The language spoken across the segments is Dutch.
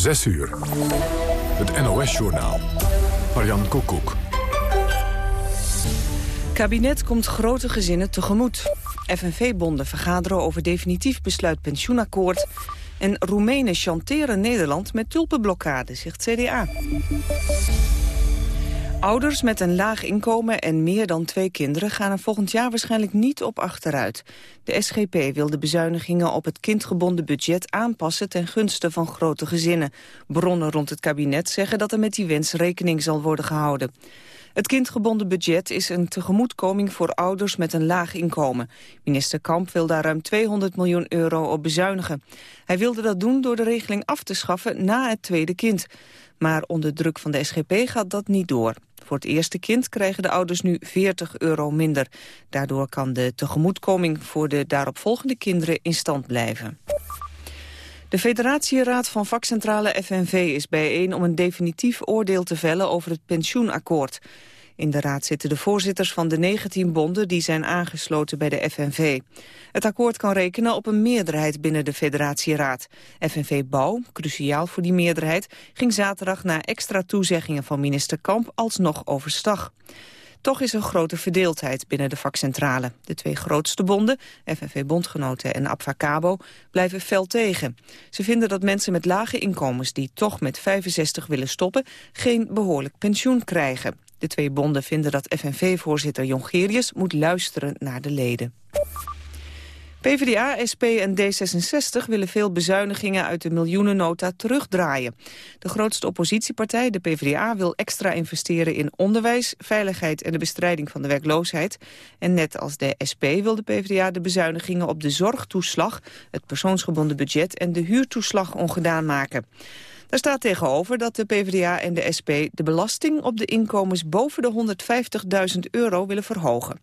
6 uur. Het NOS-journaal. Marian Koekoek. Kabinet komt grote gezinnen tegemoet. FNV-bonden vergaderen over definitief besluit pensioenakkoord. En Roemenen chanteren Nederland met tulpenblokkade, zegt CDA. Ouders met een laag inkomen en meer dan twee kinderen gaan er volgend jaar waarschijnlijk niet op achteruit. De SGP wil de bezuinigingen op het kindgebonden budget aanpassen ten gunste van grote gezinnen. Bronnen rond het kabinet zeggen dat er met die wens rekening zal worden gehouden. Het kindgebonden budget is een tegemoetkoming voor ouders met een laag inkomen. Minister Kamp wil daar ruim 200 miljoen euro op bezuinigen. Hij wilde dat doen door de regeling af te schaffen na het tweede kind. Maar onder druk van de SGP gaat dat niet door. Voor het eerste kind krijgen de ouders nu 40 euro minder. Daardoor kan de tegemoetkoming voor de daaropvolgende kinderen in stand blijven. De federatieraad van vakcentrale FNV is bijeen om een definitief oordeel te vellen over het pensioenakkoord. In de raad zitten de voorzitters van de 19 bonden die zijn aangesloten bij de FNV. Het akkoord kan rekenen op een meerderheid binnen de federatieraad. FNV Bouw, cruciaal voor die meerderheid, ging zaterdag na extra toezeggingen van minister Kamp alsnog overstag. Toch is er grote verdeeldheid binnen de vakcentrale. De twee grootste bonden, FNV-bondgenoten en Abfacabo, blijven fel tegen. Ze vinden dat mensen met lage inkomens die toch met 65 willen stoppen... geen behoorlijk pensioen krijgen. De twee bonden vinden dat FNV-voorzitter Jongerius moet luisteren naar de leden. PvdA, SP en D66 willen veel bezuinigingen uit de miljoenennota terugdraaien. De grootste oppositiepartij, de PvdA, wil extra investeren in onderwijs, veiligheid en de bestrijding van de werkloosheid. En net als de SP wil de PvdA de bezuinigingen op de zorgtoeslag, het persoonsgebonden budget en de huurtoeslag ongedaan maken. Daar staat tegenover dat de PvdA en de SP de belasting op de inkomens boven de 150.000 euro willen verhogen.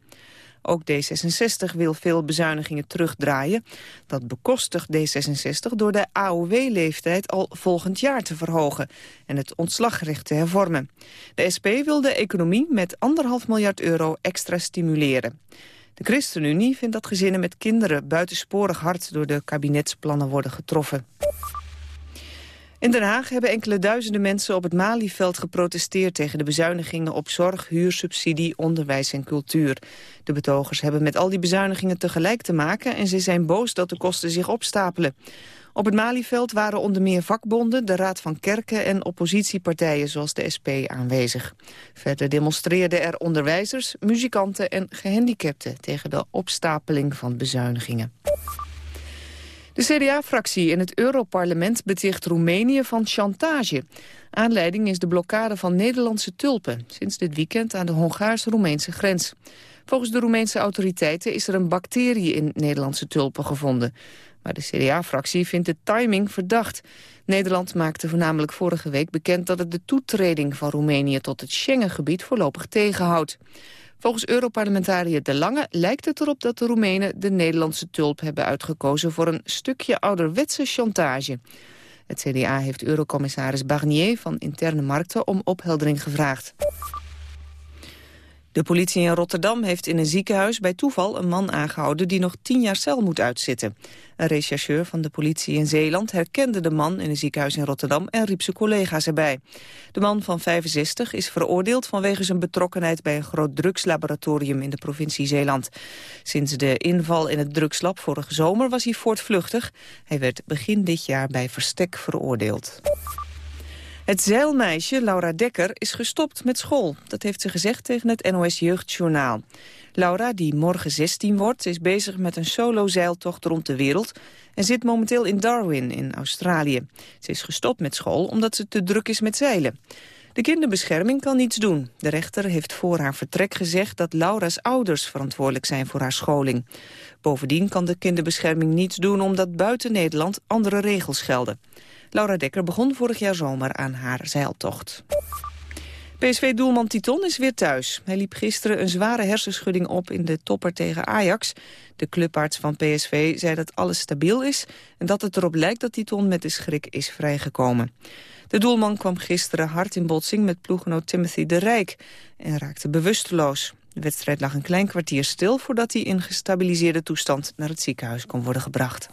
Ook D66 wil veel bezuinigingen terugdraaien. Dat bekostigt D66 door de AOW-leeftijd al volgend jaar te verhogen en het ontslagrecht te hervormen. De SP wil de economie met anderhalf miljard euro extra stimuleren. De ChristenUnie vindt dat gezinnen met kinderen buitensporig hard door de kabinetsplannen worden getroffen. In Den Haag hebben enkele duizenden mensen op het Malieveld geprotesteerd tegen de bezuinigingen op zorg, huursubsidie, onderwijs en cultuur. De betogers hebben met al die bezuinigingen tegelijk te maken en ze zijn boos dat de kosten zich opstapelen. Op het Malieveld waren onder meer vakbonden, de Raad van Kerken en oppositiepartijen zoals de SP aanwezig. Verder demonstreerden er onderwijzers, muzikanten en gehandicapten tegen de opstapeling van bezuinigingen. De CDA-fractie in het Europarlement beticht Roemenië van chantage. Aanleiding is de blokkade van Nederlandse tulpen... sinds dit weekend aan de Hongaars-Roemeense grens. Volgens de Roemeense autoriteiten is er een bacterie in Nederlandse tulpen gevonden. Maar de CDA-fractie vindt de timing verdacht. Nederland maakte voornamelijk vorige week bekend dat het de toetreding van Roemenië tot het Schengengebied voorlopig tegenhoudt. Volgens Europarlementariër De Lange lijkt het erop dat de Roemenen de Nederlandse tulp hebben uitgekozen voor een stukje ouderwetse chantage. Het CDA heeft eurocommissaris Barnier van Interne Markten om opheldering gevraagd. De politie in Rotterdam heeft in een ziekenhuis bij toeval een man aangehouden die nog tien jaar cel moet uitzitten. Een rechercheur van de politie in Zeeland herkende de man in een ziekenhuis in Rotterdam en riep zijn collega's erbij. De man van 65 is veroordeeld vanwege zijn betrokkenheid bij een groot drugslaboratorium in de provincie Zeeland. Sinds de inval in het drugslab vorige zomer was hij voortvluchtig. Hij werd begin dit jaar bij verstek veroordeeld. Het zeilmeisje Laura Dekker is gestopt met school. Dat heeft ze gezegd tegen het NOS Jeugdjournaal. Laura, die morgen 16 wordt, is bezig met een solo-zeiltocht rond de wereld... en zit momenteel in Darwin in Australië. Ze is gestopt met school omdat ze te druk is met zeilen. De kinderbescherming kan niets doen. De rechter heeft voor haar vertrek gezegd dat Laura's ouders verantwoordelijk zijn voor haar scholing. Bovendien kan de kinderbescherming niets doen omdat buiten Nederland andere regels gelden. Laura Dekker begon vorig jaar zomer aan haar zeiltocht. PSV-doelman Titon is weer thuis. Hij liep gisteren een zware hersenschudding op in de topper tegen Ajax. De clubarts van PSV zei dat alles stabiel is... en dat het erop lijkt dat Titon met de schrik is vrijgekomen. De doelman kwam gisteren hard in botsing met ploeggenoot Timothy de Rijk... en raakte bewusteloos. De wedstrijd lag een klein kwartier stil... voordat hij in gestabiliseerde toestand naar het ziekenhuis kon worden gebracht.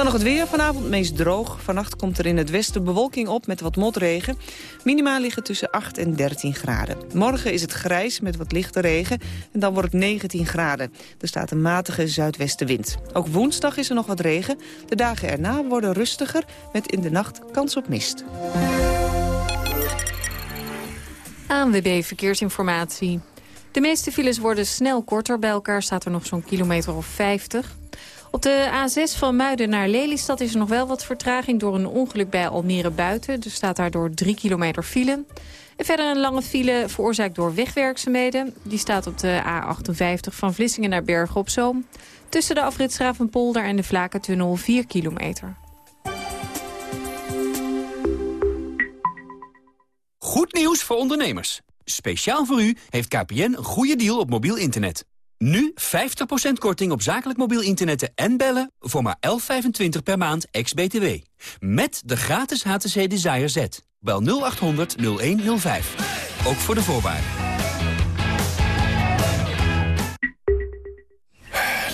Dan nog het weer. Vanavond meest droog. Vannacht komt er in het westen bewolking op met wat motregen. Minima liggen tussen 8 en 13 graden. Morgen is het grijs met wat lichte regen. En dan wordt het 19 graden. Er staat een matige zuidwestenwind. Ook woensdag is er nog wat regen. De dagen erna worden rustiger met in de nacht kans op mist. ANWB Verkeersinformatie. De meeste files worden snel korter. Bij elkaar staat er nog zo'n kilometer of 50. Op de A6 van Muiden naar Lelystad is er nog wel wat vertraging... door een ongeluk bij Almere Buiten. Er staat daardoor 3 kilometer file. En verder een lange file veroorzaakt door wegwerkzaamheden. Die staat op de A58 van Vlissingen naar Bergen op Zoom. Tussen de afrit Schravenpolder en de Vlakentunnel 4 kilometer. Goed nieuws voor ondernemers. Speciaal voor u heeft KPN een goede deal op mobiel internet. Nu 50% korting op zakelijk mobiel internet en bellen voor maar 11,25 per maand ex-BTW. Met de gratis HTC Desire Z. Bel 0800 0105. Ook voor de voorwaarden.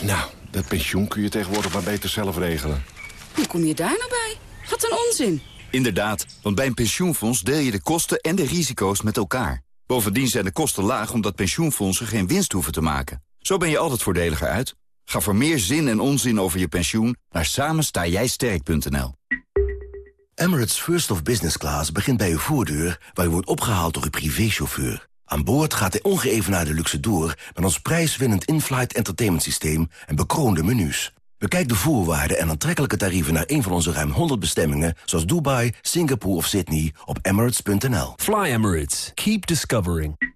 Nou, dat pensioen kun je tegenwoordig maar beter zelf regelen. Hoe kom je daar nou bij? Wat een onzin. Inderdaad, want bij een pensioenfonds deel je de kosten en de risico's met elkaar. Bovendien zijn de kosten laag omdat pensioenfondsen geen winst hoeven te maken. Zo ben je altijd voordeliger uit. Ga voor meer zin en onzin over je pensioen naar samenstaaijsterk.nl. Emirates First of Business Class begint bij uw voordeur... waar u wordt opgehaald door uw privéchauffeur. Aan boord gaat de ongeëvenaarde luxe door... met ons prijswinnend in-flight entertainment systeem en bekroonde menus. Bekijk de voorwaarden en aantrekkelijke tarieven naar een van onze ruim 100 bestemmingen... zoals Dubai, Singapore of Sydney op emirates.nl. Fly Emirates. Keep discovering.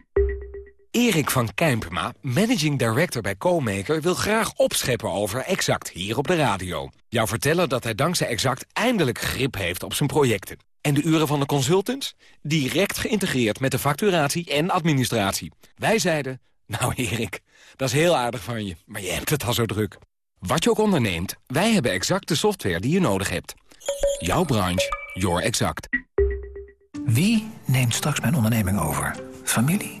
Erik van Kijmpema, managing director bij CoMaker... wil graag opscheppen over Exact hier op de radio. Jou vertellen dat hij dankzij Exact eindelijk grip heeft op zijn projecten. En de uren van de consultants? Direct geïntegreerd met de facturatie en administratie. Wij zeiden, nou Erik, dat is heel aardig van je, maar je hebt het al zo druk. Wat je ook onderneemt, wij hebben exact de software die je nodig hebt. Jouw branche, your exact. Wie neemt straks mijn onderneming over? Familie?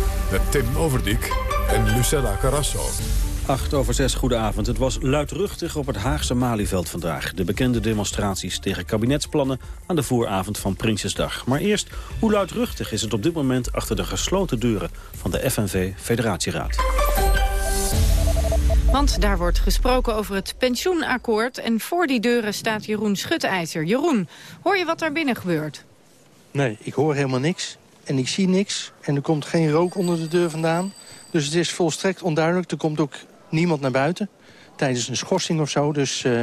met Tim Overdijk en Lucella Carrasso. 8 over 6, goedenavond. Het was luidruchtig op het Haagse Malieveld vandaag. De bekende demonstraties tegen kabinetsplannen aan de vooravond van Prinsjesdag. Maar eerst, hoe luidruchtig is het op dit moment achter de gesloten deuren van de FNV-federatieraad? Want daar wordt gesproken over het pensioenakkoord. En voor die deuren staat Jeroen Schutijzer. Jeroen, hoor je wat daar binnen gebeurt? Nee, ik hoor helemaal niks en ik zie niks. En er komt geen rook onder de deur vandaan. Dus het is volstrekt onduidelijk. Er komt ook niemand naar buiten tijdens een schorsing of zo. Dus uh,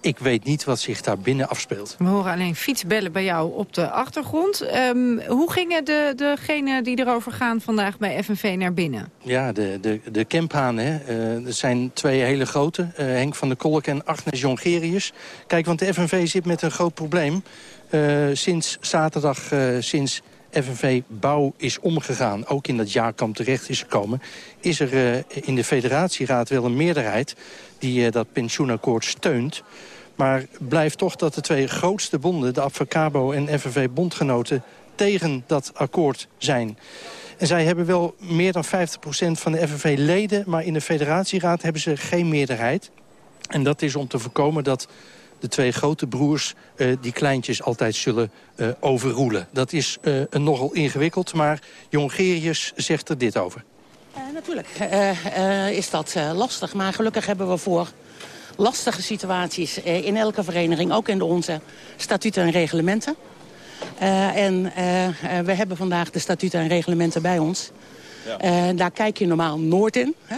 ik weet niet wat zich daar binnen afspeelt. We horen alleen fietsbellen bij jou op de achtergrond. Um, hoe gingen de, degenen die erover gaan vandaag bij FNV naar binnen? Ja, de, de, de Kemphaan, hè. Uh, er zijn twee hele grote. Uh, Henk van der Kolk en Agnes Jongerius. Kijk, want de FNV zit met een groot probleem. sinds zaterdag, sinds FNV Bouw is omgegaan, ook in dat jaarkamp terecht is gekomen... is er uh, in de federatieraad wel een meerderheid die uh, dat pensioenakkoord steunt. Maar blijft toch dat de twee grootste bonden, de Abfacabo en FNV-bondgenoten... tegen dat akkoord zijn. En zij hebben wel meer dan 50% van de FNV-leden... maar in de federatieraad hebben ze geen meerderheid. En dat is om te voorkomen dat de twee grote broers die kleintjes altijd zullen overroelen. Dat is nogal ingewikkeld, maar Jongerius zegt er dit over. natuurlijk is dat lastig, maar gelukkig hebben we voor lastige situaties in elke vereniging, ook in de onze, statuten en reglementen. Uh, en uh, we hebben vandaag de statuten en reglementen bij ons. Ja. Uh, daar kijk je normaal nooit in. Hè?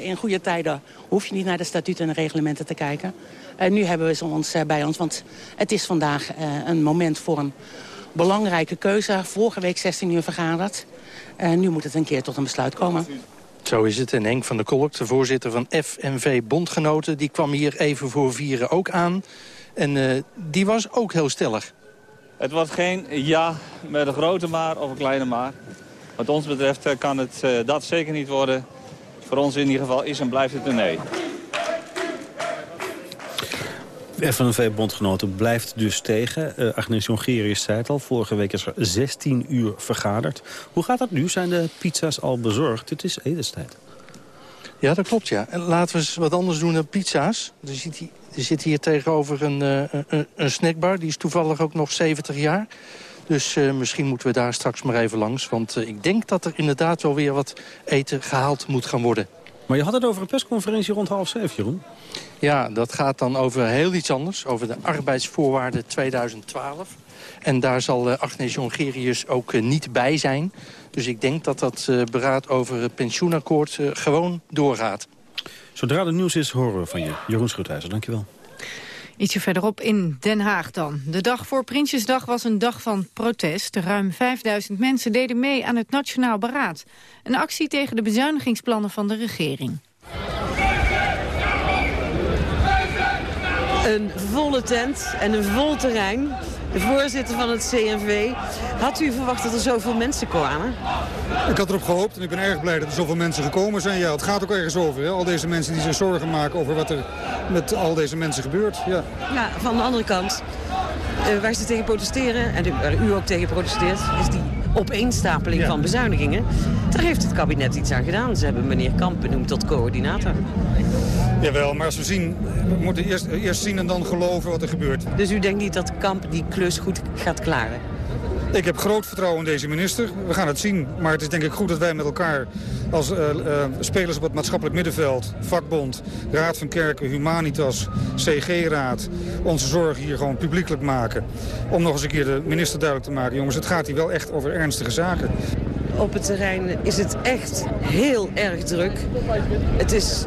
in goede tijden hoef je niet naar de statuten en reglementen te kijken. Nu hebben we ze ons bij ons, want het is vandaag een moment voor een belangrijke keuze. Vorige week 16 uur vergaderd. nu moet het een keer tot een besluit komen. Zo is het. En Henk van der Kolk, de voorzitter van FNV Bondgenoten... die kwam hier even voor vieren ook aan. En die was ook heel stellig. Het wordt geen ja met een grote maar of een kleine maar. Wat ons betreft eh, kan het uh, dat zeker niet worden. Voor ons in ieder geval is en blijft het een nee. FNV-bondgenoten blijft dus tegen. Uh, Agnes Jongerius zei het al, vorige week is er 16 uur vergaderd. Hoe gaat dat nu? Zijn de pizza's al bezorgd? Het is etenstijd. Ja, dat klopt, ja. En laten we eens wat anders doen dan pizza's. Er zit hier, er zit hier tegenover een, uh, een, een, snackbar. Die is toevallig ook nog 70 jaar. Dus uh, misschien moeten we daar straks maar even langs. Want ik denk dat er inderdaad wel weer wat eten gehaald moet gaan worden. Maar je had het over een persconferentie rond half zeven, Jeroen. Ja, dat gaat dan over heel iets anders. Over de arbeidsvoorwaarden 2012. En daar zal Agnes Jongerius ook niet bij zijn. Dus ik denk dat dat beraad over het pensioenakkoord gewoon doorgaat. Zodra er nieuws is, horen we van je. Jeroen Schuthuizen, dankjewel. Ietsje verderop in Den Haag dan. De dag voor Prinsjesdag was een dag van protest. Ruim 5000 mensen deden mee aan het Nationaal Beraad. Een actie tegen de bezuinigingsplannen van de regering. Een volle tent en een vol terrein de voorzitter van het CNV. Had u verwacht dat er zoveel mensen kwamen? Ik had erop gehoopt en ik ben erg blij dat er zoveel mensen gekomen zijn. Ja, het gaat ook ergens over. Hè? Al deze mensen die zich zorgen maken over wat er met al deze mensen gebeurt. Ja, ja van de andere kant, uh, waar ze tegen protesteren, en waar u ook tegen protesteert, is die opeenstapeling van bezuinigingen. Daar heeft het kabinet iets aan gedaan. Ze hebben meneer Kamp benoemd tot coördinator. Jawel, maar als we zien, we moeten eerst, eerst zien en dan geloven wat er gebeurt. Dus u denkt niet dat Kamp die klus goed gaat klaren? Ik heb groot vertrouwen in deze minister. We gaan het zien. Maar het is denk ik goed dat wij met elkaar als uh, uh, spelers op het maatschappelijk middenveld... vakbond, Raad van Kerken, Humanitas, CG-raad... onze zorgen hier gewoon publiekelijk maken. Om nog eens een keer de minister duidelijk te maken... jongens, het gaat hier wel echt over ernstige zaken. Op het terrein is het echt heel erg druk. Het is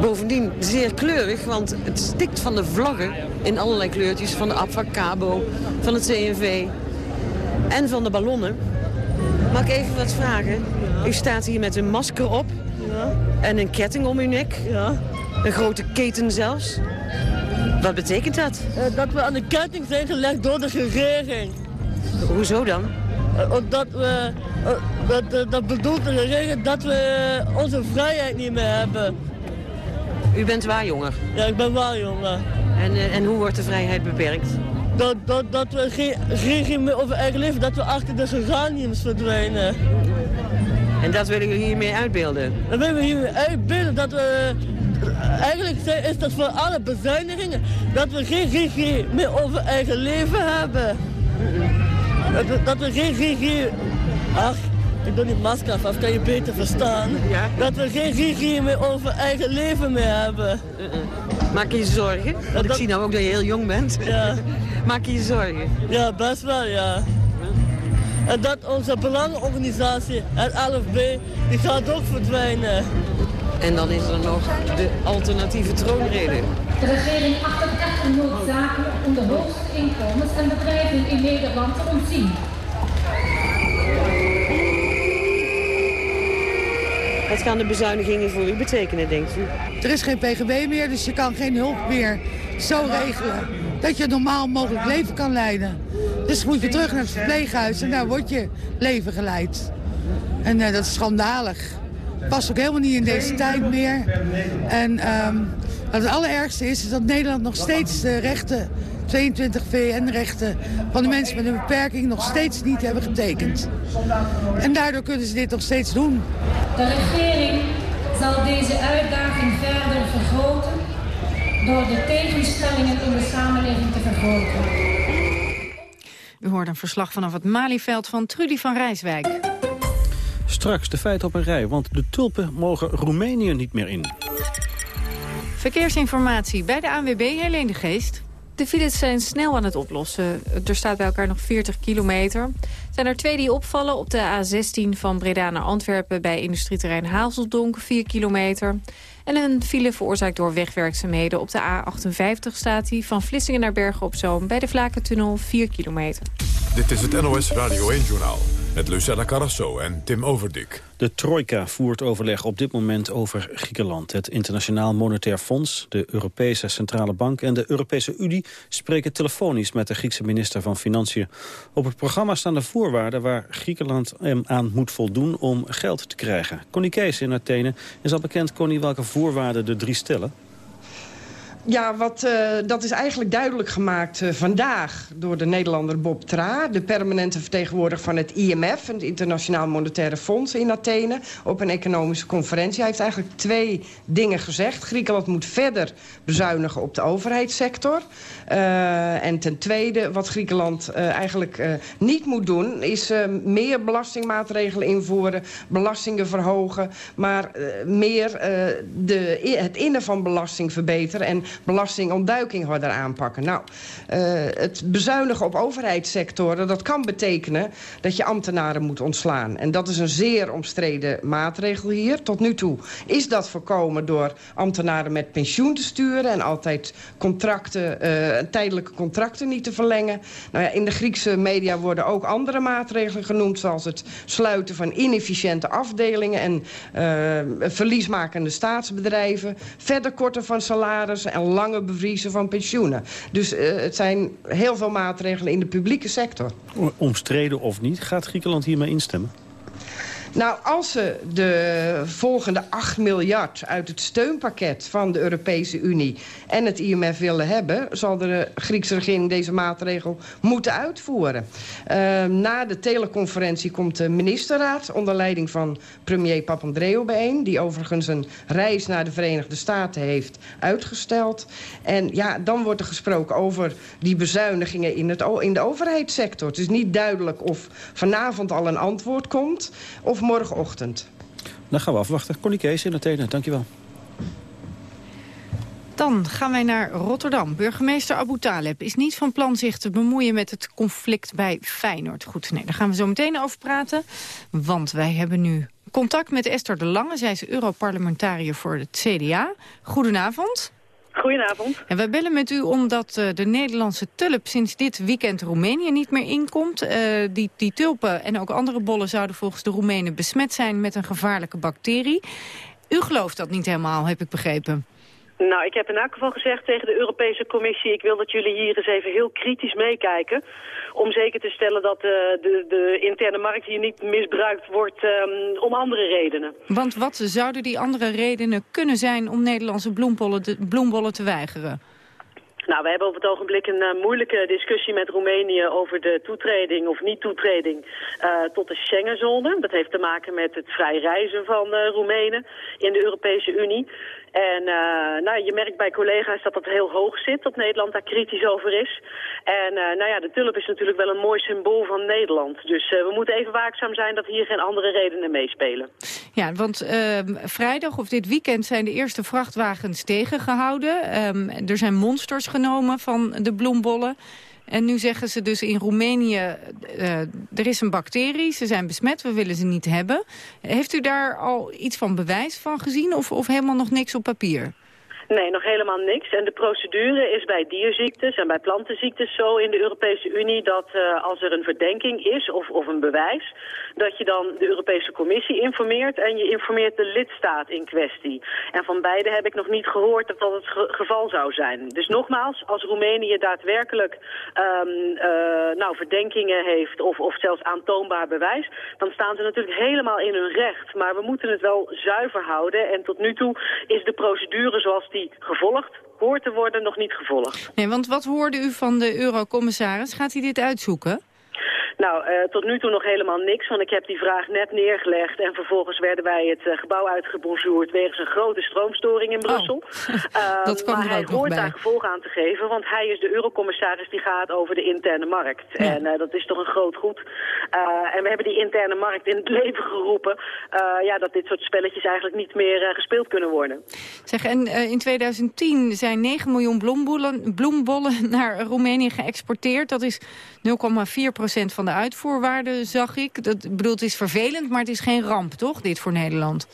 bovendien zeer kleurig, want het stikt van de vlaggen in allerlei kleurtjes. Van de Abfacabo, van het CNV en van de ballonnen. Mag ik even wat vragen? U staat hier met een masker op ja. en een ketting om uw nek. Ja. Een grote keten zelfs. Wat betekent dat? Uh, dat we aan de ketting zijn gelegd door de regering. Hoezo dan? Uh, dat, we, uh, dat, dat bedoelt de regering dat we onze vrijheid niet meer hebben. U bent waarjonger? Ja, ik ben waarjonger. En, en hoe wordt de vrijheid beperkt? Dat, dat, dat we geen regie meer over eigen leven, dat we achter de geraniums verdwijnen. En dat willen jullie hiermee uitbeelden? Dat willen we hiermee uitbeelden, dat we... Eigenlijk is dat voor alle bezuinigingen, dat we geen regie meer over eigen leven hebben. Dat, dat we geen regie... Ach, ik doe niet masker af, kan je beter verstaan. Ja? Dat we geen regie meer over eigen leven meer hebben. Maak je je zorgen? Want ik zie nou ook dat je heel jong bent. Ja. Maak je je zorgen? Ja, best wel, ja. En dat onze belangenorganisatie, het LFB, die gaat ook verdwijnen. En dan is er nog de alternatieve troonrede. De regering acht het echt noodzakelijk om de hoogste inkomens en bedrijven in Nederland te ontzien. Wat gaan de bezuinigingen voor u betekenen, denkt u? Er is geen pgb meer, dus je kan geen hulp meer zo regelen dat je een normaal mogelijk leven kan leiden. Dus moet je terug naar het verpleeghuis en daar wordt je leven geleid. En uh, dat is schandalig. Past ook helemaal niet in deze tijd meer. En um, het allerergste is, is dat Nederland nog steeds de rechten 22 VN-rechten van de mensen met een beperking nog steeds niet hebben getekend. En daardoor kunnen ze dit nog steeds doen. De regering zal deze uitdaging verder vergroten door de tegenstellingen in de samenleving te vergroten. U hoort een verslag vanaf het Malieveld van Trudy van Rijswijk. Straks de feiten op een rij, want de tulpen mogen Roemenië niet meer in. Verkeersinformatie bij de ANWB, Helene de Geest. De files zijn snel aan het oplossen. Er staat bij elkaar nog 40 kilometer. Er zijn er twee die opvallen op de A16 van Breda naar Antwerpen... bij industrieterrein Hazeldonk, 4 kilometer. En een file veroorzaakt door wegwerkzaamheden. Op de A58 staat die van Vlissingen naar Bergen op Zoom... bij de Vlakentunnel, 4 kilometer. Dit is het NOS Radio 1-journaal met Lucella Carrasso en Tim Overdik. De Trojka voert overleg op dit moment over Griekenland. Het Internationaal Monetair Fonds, de Europese Centrale Bank... en de Europese Unie spreken telefonisch met de Griekse minister van Financiën. Op het programma staan de voorwaarden waar Griekenland aan moet voldoen... om geld te krijgen. Connie Kees in Athene is al bekend, Connie, welke voorwaarden de drie stellen? Ja, wat, uh, dat is eigenlijk duidelijk gemaakt uh, vandaag door de Nederlander Bob Tra... de permanente vertegenwoordiger van het IMF, het Internationaal Monetaire Fonds in Athene... op een economische conferentie. Hij heeft eigenlijk twee dingen gezegd. Griekenland moet verder bezuinigen op de overheidssector. Uh, en ten tweede, wat Griekenland eigenlijk niet moet doen... is meer belastingmaatregelen invoeren, belastingen verhogen... maar meer de, het innen van belasting verbeteren... en belastingontduiking harder aanpakken. Nou, uh, het bezuinigen op overheidssectoren... dat kan betekenen dat je ambtenaren moet ontslaan. En dat is een zeer omstreden maatregel hier. Tot nu toe is dat voorkomen door ambtenaren met pensioen te sturen... en altijd contracten, uh, tijdelijke contracten niet te verlengen. Nou ja, in de Griekse media worden ook andere maatregelen genoemd... zoals het sluiten van inefficiënte afdelingen... en uh, verliesmakende staatsbedrijven. Verder korten van salarissen en lange bevriezen van pensioenen. Dus uh, het zijn heel veel maatregelen in de publieke sector. Omstreden of niet, gaat Griekenland hiermee instemmen? Nou, als ze de volgende 8 miljard uit het steunpakket van de Europese Unie en het IMF willen hebben, zal de Griekse regering deze maatregel moeten uitvoeren. Uh, na de teleconferentie komt de ministerraad onder leiding van premier Papandreou bijeen, die overigens een reis naar de Verenigde Staten heeft uitgesteld. En ja, dan wordt er gesproken over die bezuinigingen in, het, in de overheidssector. Het is niet duidelijk of vanavond al een antwoord komt of morgenochtend. Dan gaan we afwachten. Connie Kees in Athene, dankjewel. Dan gaan wij naar Rotterdam. Burgemeester Abu Taleb is niet van plan zich te bemoeien met het conflict bij Feyenoord. Goed, nee, daar gaan we zo meteen over praten. Want wij hebben nu contact met Esther de Lange. Zij is Europarlementariër voor het CDA. Goedenavond. Goedenavond. En wij bellen met u omdat uh, de Nederlandse tulp sinds dit weekend Roemenië niet meer inkomt. Uh, die, die tulpen en ook andere bollen zouden volgens de Roemenen besmet zijn met een gevaarlijke bacterie. U gelooft dat niet helemaal, heb ik begrepen. Nou, ik heb in elk geval gezegd tegen de Europese Commissie... ik wil dat jullie hier eens even heel kritisch meekijken... om zeker te stellen dat uh, de, de, interne markt hier niet misbruikt wordt um, om andere redenen. Want wat zouden die andere redenen kunnen zijn om Nederlandse bloembollen te, bloembollen te weigeren? Nou, we hebben op het ogenblik een uh, moeilijke discussie met Roemenië over de toetreding of niet toetreding uh, tot de Schengenzone. Dat heeft te maken met het vrij reizen van uh, Roemenen in de Europese Unie. En uh, nou, je merkt bij collega's dat dat heel hoog zit, dat Nederland daar kritisch over is. En uh, nou ja, de tulp is natuurlijk wel een mooi symbool van Nederland. Dus uh, we moeten even waakzaam zijn dat hier geen andere redenen meespelen. Ja, want ehm, vrijdag of dit weekend zijn de eerste vrachtwagens tegengehouden. Um, er zijn monsters genomen van de bloembollen. En nu zeggen ze dus in Roemenië, uh, er is een bacterie, ze zijn besmet, we willen ze niet hebben. Heeft u daar al iets van bewijs van gezien of, of helemaal nog niks op papier? Nee, nog helemaal niks. En de procedure is bij dierziektes en bij plantenziektes zo in de Europese Unie... dat uh, als er een verdenking is of, of een bewijs... dat je dan de Europese Commissie informeert en je informeert de lidstaat in kwestie. En van beide heb ik nog niet gehoord dat dat het ge geval zou zijn. Dus nogmaals, als Roemenië daadwerkelijk um, uh, nou, verdenkingen heeft... Of, of zelfs aantoonbaar bewijs, dan staan ze natuurlijk helemaal in hun recht. Maar we moeten het wel zuiver houden. En tot nu toe is de procedure zoals gevolgd hoort te worden nog niet gevolgd. Nee, want wat hoorde u van de eurocommissaris? Gaat hij dit uitzoeken? Nou, uh, tot nu toe nog helemaal niks, want ik heb die vraag net neergelegd... en vervolgens werden wij het uh, gebouw uitgebonjourd wegens een grote stroomstoring in Brussel. Oh. dat kwam maar hij hoort daar gevolg aan te geven, want hij is de eurocommissaris die gaat over de interne markt. Ja. En uh, dat is toch een groot goed. en we hebben die interne markt in het leven geroepen... ja, dat dit soort spelletjes eigenlijk niet meer gespeeld kunnen worden. Zeg, en in 2010 zijn 9 miljoen bloembollen, bloembollen naar Roemenië geëxporteerd. Dat is 0,4 procent van de uitvoerwaarde, zag ik. Dat bedoel, het is vervelend, maar het is geen ramp, toch, dit voor Nederland?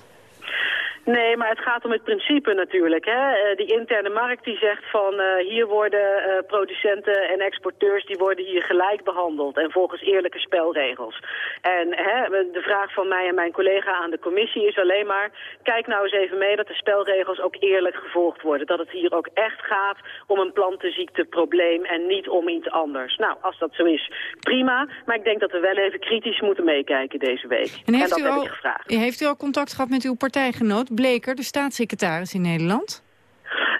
Nee, maar het gaat om het principe natuurlijk. Hè? Uh, die interne markt die zegt van uh, hier worden uh, producenten en exporteurs die worden hier gelijk behandeld en volgens eerlijke spelregels. En hè, de vraag van mij en mijn collega aan de commissie is alleen maar kijk nou eens even mee dat de spelregels ook eerlijk gevolgd worden. Dat het hier ook echt gaat om een plantenziekteprobleem en niet om iets anders. Nou, als dat zo is, prima. Maar ik denk dat we wel even kritisch moeten meekijken deze week. En, heeft en dat u heb al, ik gevraagd. Heeft u al contact gehad met uw partijgenoot? Bleker, de staatssecretaris in Nederland?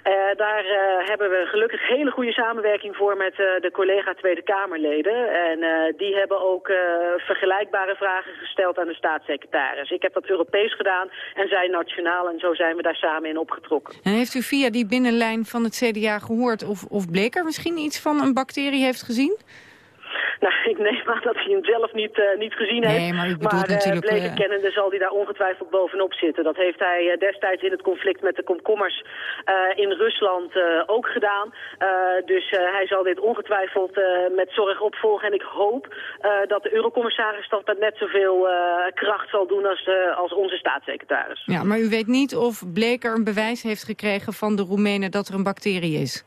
Uh, daar uh, hebben we gelukkig hele goede samenwerking voor met uh, de collega Tweede Kamerleden. En die hebben ook vergelijkbare vragen gesteld aan de staatssecretaris. Ik heb dat Europees gedaan en zij nationaal en zo zijn we daar samen in opgetrokken. En heeft u via die binnenlijn van het CDA gehoord of, of Bleker misschien iets van een bacterie heeft gezien? Nou, ik neem aan dat hij hem zelf niet, uh, niet gezien nee, heeft. maar, maar uh, natuurlijk, Bleken uh... kennende zal hij daar ongetwijfeld bovenop zitten. Dat heeft hij destijds in het conflict met de komkommers in Rusland ook gedaan. dus hij zal dit ongetwijfeld met zorg opvolgen. En ik hoop dat de eurocommissaris dat met net zoveel kracht zal doen als, als onze staatssecretaris. Ja, maar u weet niet of Bleker een bewijs heeft gekregen van de Roemenen dat er een bacterie is?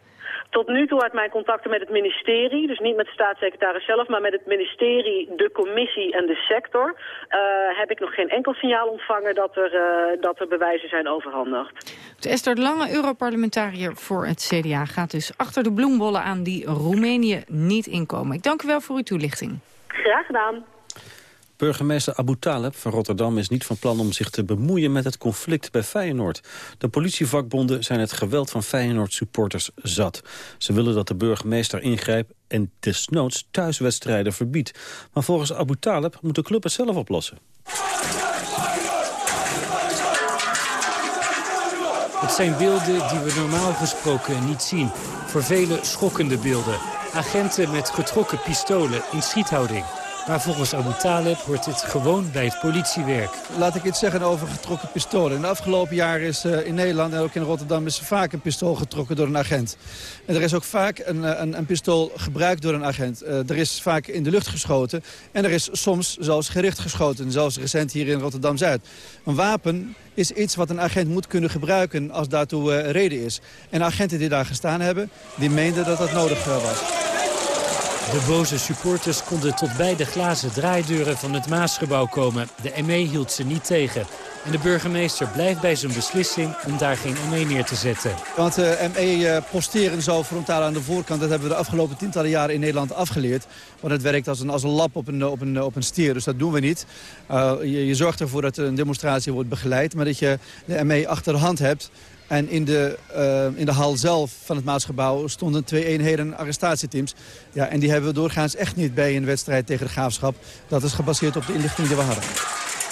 Tot nu toe uit mijn contacten met het ministerie, dus niet met de staatssecretaris zelf, maar met het ministerie, de commissie en de sector, uh, heb ik nog geen enkel signaal ontvangen dat er, uh, dat er bewijzen zijn overhandigd. Esther Lange, Europarlementariër voor het CDA, gaat dus achter de bloembollen aan die Roemenië niet inkomen. Ik dank u wel voor uw toelichting. Graag gedaan. Burgemeester Abu Taleb van Rotterdam is niet van plan om zich te bemoeien met het conflict bij Feyenoord. De politievakbonden zijn het geweld van Feyenoord-supporters zat. Ze willen dat de burgemeester ingrijpt en desnoods thuiswedstrijden verbiedt. Maar volgens Abu Taleb moet de club het zelf oplossen. Het zijn beelden die we normaal gesproken niet zien. Voor velen schokkende beelden. Agenten met getrokken pistolen in schiethouding. Maar volgens Abu Taleb hoort dit gewoon bij het politiewerk. Laat ik iets zeggen over getrokken pistolen. In de afgelopen jaren is uh, in Nederland en ook in Rotterdam is vaak een pistool getrokken door een agent. En er is ook vaak een, een, een pistool gebruikt door een agent. Uh, er is vaak in de lucht geschoten en er is soms zelfs gericht geschoten. Zelfs recent hier in Rotterdam-Zuid. Een wapen is iets wat een agent moet kunnen gebruiken als daartoe reden is. En agenten die daar gestaan hebben, die meenden dat dat nodig was. De boze supporters konden tot bij de glazen draaideuren van het Maasgebouw komen. De ME hield ze niet tegen. En de burgemeester blijft bij zijn beslissing om daar geen ME neer te zetten. Want de uh, ME uh, posteren zo frontaal aan de voorkant, dat hebben we de afgelopen tientallen jaren in Nederland afgeleerd. Want het werkt als een, als een lap op een, op, een, op een stier, dus dat doen we niet. Je, je zorgt ervoor dat een demonstratie wordt begeleid, maar dat je de ME achter de hand hebt. En in de, uh, in de hal zelf van het Maasgebouw stonden twee eenheden arrestatieteams. Ja, en die hebben we doorgaans echt niet bij een wedstrijd tegen de Graafschap. Dat is gebaseerd op de inlichting die we hadden.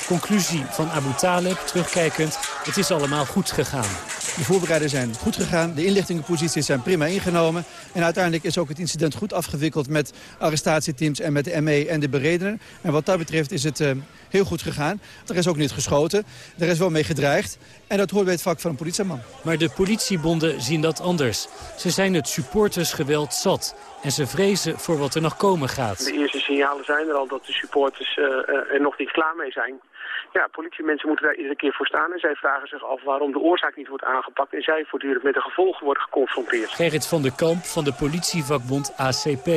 Conclusie van Abu Taleb, terugkijkend, het is allemaal goed gegaan. De voorbereidingen zijn goed gegaan, de inlichtingenposities zijn prima ingenomen. En uiteindelijk is ook het incident goed afgewikkeld met arrestatieteams en met de ME en de beredenen. En wat dat betreft is het uh, heel goed gegaan. Er is ook niet geschoten, er is wel mee gedreigd. En dat hoort bij het vak van een politieman. Maar de politiebonden zien dat anders. Ze zijn het supportersgeweld zat. En ze vrezen voor wat er nog komen gaat. De eerste signalen zijn er al dat de supporters uh, uh, er nog niet klaar mee zijn. Ja, politiemensen moeten daar iedere keer voor staan. En zij vragen zich af waarom de oorzaak niet wordt aangepakt. En zij voortdurend met de gevolgen worden geconfronteerd. Gerrit van der Kamp van de politievakbond ACP.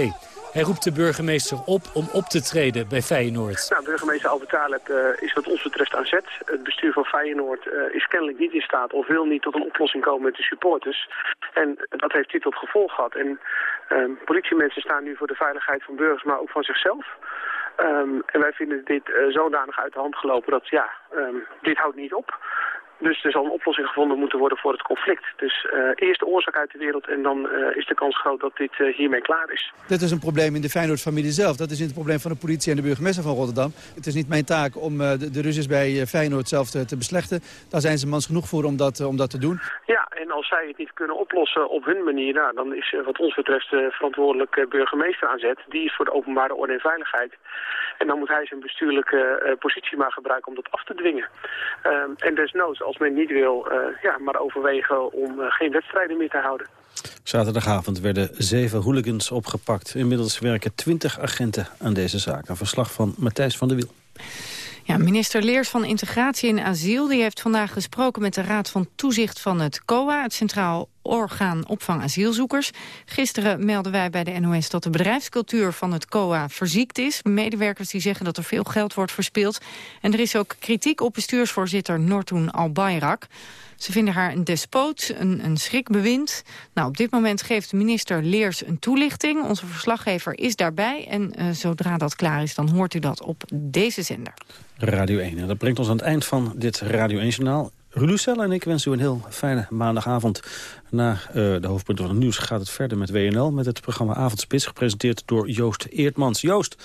Hij roept de burgemeester op om op te treden bij Feyenoord. Nou, burgemeester Albert Taleb uh, is wat ons betreft aan zet. Het bestuur van Feyenoord uh, is kennelijk niet in staat of wil niet tot een oplossing komen met de supporters. En dat heeft dit tot gevolg gehad. En uh, politiemensen staan nu voor de veiligheid van burgers, maar ook van zichzelf. Um, en wij vinden dit uh, zodanig uit de hand gelopen dat ja, um, dit houdt niet op. Dus er zal een oplossing gevonden moeten worden voor het conflict. Dus uh, eerst de oorzaak uit de wereld en dan uh, is de kans groot dat dit uh, hiermee klaar is. Dit is een probleem in de Feyenoord-familie zelf. Dat is niet het probleem van de politie en de burgemeester van Rotterdam. Het is niet mijn taak om de, de bij Feyenoord zelf te, te, beslechten. Daar zijn ze mans genoeg voor om dat, om dat te doen. Ja, en als zij het niet kunnen oplossen op hun manier... Nou, dan is wat ons betreft de verantwoordelijke burgemeester aan zet. Die is voor de openbare orde en veiligheid. En dan moet hij zijn bestuurlijke positie maar gebruiken om dat af te dwingen. Ehm, en desnoods, als men niet wil, uh, ja, maar overwegen om uh, geen wedstrijden meer te houden. Zaterdagavond werden zeven hooligans opgepakt. Inmiddels werken twintig agenten aan deze zaak. Een verslag van Matthijs van der Wiel. Ja, minister Leers van Integratie en Asiel die heeft vandaag gesproken met de Raad van Toezicht van het COA, het Centraal Orgaan Opvang Asielzoekers. Gisteren melden wij bij de NOS dat de bedrijfscultuur van het COA verziekt is. Medewerkers die zeggen dat er veel geld wordt verspild. En er is ook kritiek op bestuursvoorzitter Nortoen Albayrak. Ze vinden haar een despoot, een, een schrikbewind. Nou, op dit moment geeft minister Leers een toelichting. Onze verslaggever is daarbij. En uh, zodra dat klaar is, dan hoort u dat op deze zender. Radio 1. En dat brengt ons aan het eind van dit Radio 1-journaal. Lucelle en ik wensen u een heel fijne maandagavond. Na uh, de hoofdpunten van het nieuws gaat het verder met WNL... met het programma Avondspits, gepresenteerd door Joost Eertmans. Joost,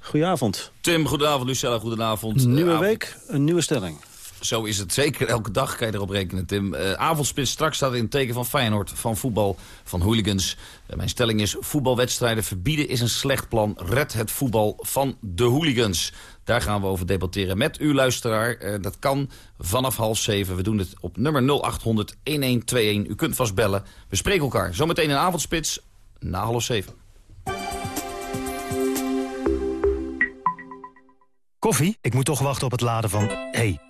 goedenavond. Tim, goedenavond. Lucella, goedenavond. Nieuwe week, een nieuwe stelling. Zo is het zeker. Elke dag kan je erop rekenen, Tim. Uh, avondspits straks staat in het teken van Feyenoord, van voetbal, van hooligans. Uh, mijn stelling is, voetbalwedstrijden verbieden is een slecht plan. Red het voetbal van de hooligans. Daar gaan we over debatteren met uw luisteraar. Uh, dat kan vanaf half zeven. We doen het op nummer 0800 1121. U kunt vast bellen. We spreken elkaar zometeen in avondspits na half zeven. Koffie? Ik moet toch wachten op het laden van... Hey.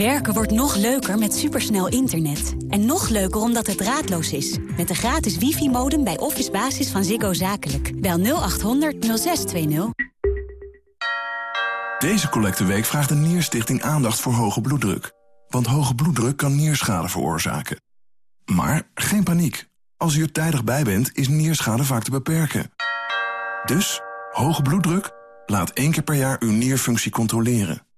Werken wordt nog leuker met supersnel internet. En nog leuker omdat het draadloos is. Met de gratis wifi-modem bij Office Basis van Ziggo Zakelijk. Bel 0800 0620. Deze collecteweek vraagt de Nierstichting aandacht voor hoge bloeddruk. Want hoge bloeddruk kan nierschade veroorzaken. Maar geen paniek. Als u er tijdig bij bent, is nierschade vaak te beperken. Dus, hoge bloeddruk? Laat één keer per jaar uw nierfunctie controleren.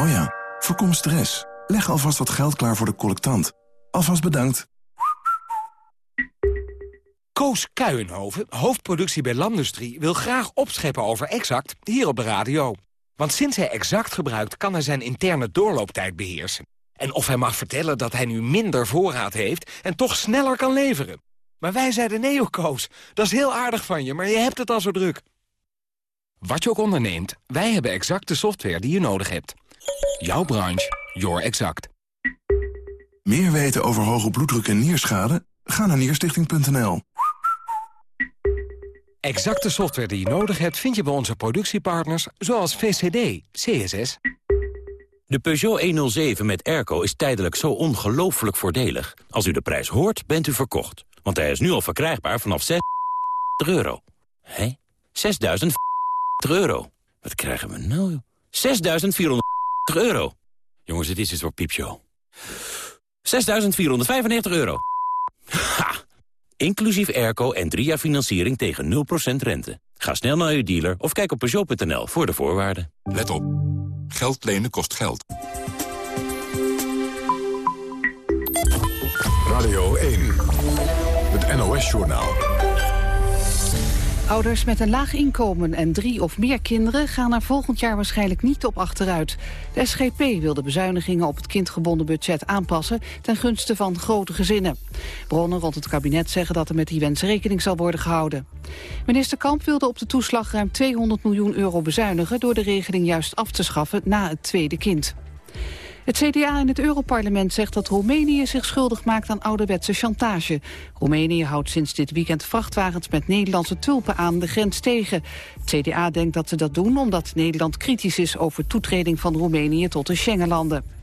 Oh ja, voorkom stress. Leg alvast wat geld klaar voor de collectant. Alvast bedankt. Koos Kuijenhoven, hoofdproductie bij Landustrie... wil graag opscheppen over Exact hier op de radio. Want sinds hij Exact gebruikt... kan hij zijn interne doorlooptijd beheersen. En of hij mag vertellen dat hij nu minder voorraad heeft... en toch sneller kan leveren. Maar wij zeiden nee, oh Koos. Dat is heel aardig van je, maar je hebt het al zo druk. Wat je ook onderneemt, wij hebben exact de software die je nodig hebt. Jouw branche, your exact. Meer weten over hoge bloeddruk en nierschade? Ga naar nierstichting.nl. Exacte software die je nodig hebt vind je bij onze productiepartners... zoals VCD, CSS. De Peugeot 107 met airco is tijdelijk zo ongelooflijk voordelig. Als u de prijs hoort, bent u verkocht. Want hij is nu al verkrijgbaar vanaf 6 euro. Hé? 6.000 euro. Wat krijgen we nou? 6.400 euro. Jongens, dit is het voor piepshow. 6.495 euro. Ha! Inclusief airco en drie jaar financiering tegen 0% rente. Ga snel naar uw dealer of kijk op Peugeot.nl voor de voorwaarden. Let op. Geld lenen kost geld. Radio 1. Het NOS-journaal. Ouders met een laag inkomen en drie of meer kinderen gaan er volgend jaar waarschijnlijk niet op achteruit. De SGP wil de bezuinigingen op het kindgebonden budget aanpassen ten gunste van grote gezinnen. Bronnen rond het kabinet zeggen dat er met die wens rekening zal worden gehouden. Minister Kamp wilde op de toeslag ruim 200 miljoen euro bezuinigen... door de regeling juist af te schaffen na het tweede kind. Het CDA in het Europarlement zegt dat Roemenië zich schuldig maakt aan ouderwetse chantage. Roemenië houdt sinds dit weekend vrachtwagens met Nederlandse tulpen aan de grens tegen. Het CDA denkt dat ze dat doen omdat Nederland kritisch is over toetreding van Roemenië tot de Schengenlanden.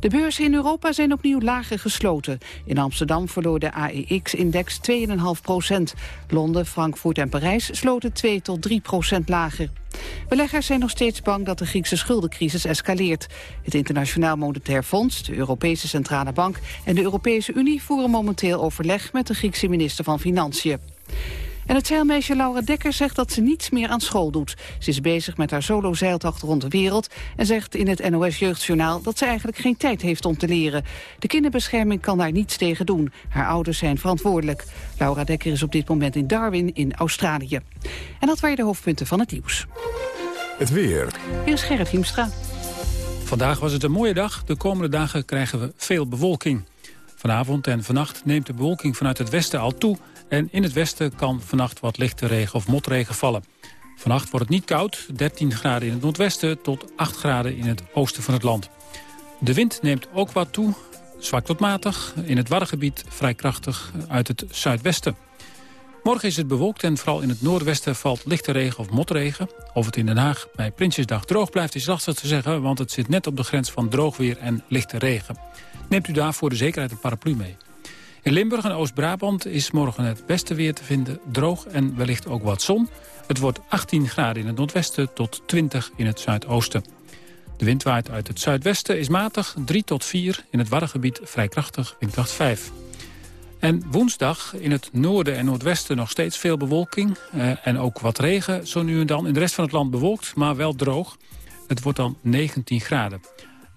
De beurzen in Europa zijn opnieuw lager gesloten. In Amsterdam verloor de AEX-index 2,5 procent. Londen, Frankfurt en Parijs sloten 2 tot 3 procent lager. Beleggers zijn nog steeds bang dat de Griekse schuldencrisis escaleert. Het Internationaal Monetair Fonds, de Europese Centrale Bank... en de Europese Unie voeren momenteel overleg met de Griekse minister van Financiën. En het zeilmeisje Laura Dekker zegt dat ze niets meer aan school doet. Ze is bezig met haar solo-zeiltocht rond de wereld... en zegt in het NOS Jeugdjournaal dat ze eigenlijk geen tijd heeft om te leren. De kinderbescherming kan daar niets tegen doen. Haar ouders zijn verantwoordelijk. Laura Dekker is op dit moment in Darwin in Australië. En dat waren de hoofdpunten van het nieuws. Het weer. Hier is Gerrit Hiemstra. Vandaag was het een mooie dag. De komende dagen krijgen we veel bewolking. Vanavond en vannacht neemt de bewolking vanuit het westen al toe... En in het westen kan vannacht wat lichte regen of motregen vallen. Vannacht wordt het niet koud, 13 graden in het noordwesten tot 8 graden in het oosten van het land. De wind neemt ook wat toe, zwak tot matig. In het Waddengebied vrij krachtig uit het zuidwesten. Morgen is het bewolkt en vooral in het noordwesten valt lichte regen of motregen. Of het in Den Haag bij Prinsjesdag droog blijft is lastig te zeggen... want het zit net op de grens van droog weer en lichte regen. Neemt u daar voor de zekerheid een paraplu mee. In Limburg en Oost-Brabant is morgen het beste weer te vinden. Droog en wellicht ook wat zon. Het wordt 18 graden in het noordwesten tot 20 in het zuidoosten. De wind waait uit het zuidwesten, is matig 3 tot 4. In het Waddengebied vrij krachtig, windkracht 5. En woensdag in het noorden en noordwesten nog steeds veel bewolking. Eh, en ook wat regen, zo nu en dan. In de rest van het land bewolkt, maar wel droog. Het wordt dan 19 graden.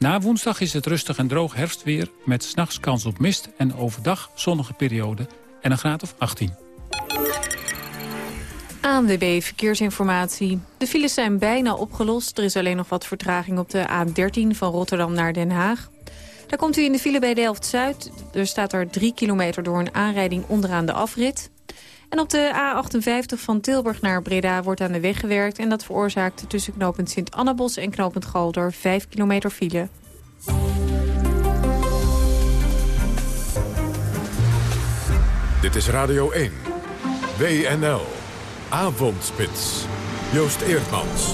Na woensdag is het rustig en droog herfstweer... met s'nachts kans op mist en overdag zonnige periode en een graad of 18. ANWB Verkeersinformatie. De files zijn bijna opgelost. Er is alleen nog wat vertraging op de A13 van Rotterdam naar Den Haag. Daar komt u in de file bij Delft-Zuid. Er staat er 3 kilometer door een aanrijding onderaan de afrit. En op de A58 van Tilburg naar Breda wordt aan de weg gewerkt... en dat veroorzaakt tussen knooppunt Sint-Annabos en knooppunt Galder 5 kilometer file. Dit is Radio 1. WNL. Avondspits. Joost Eerdmans.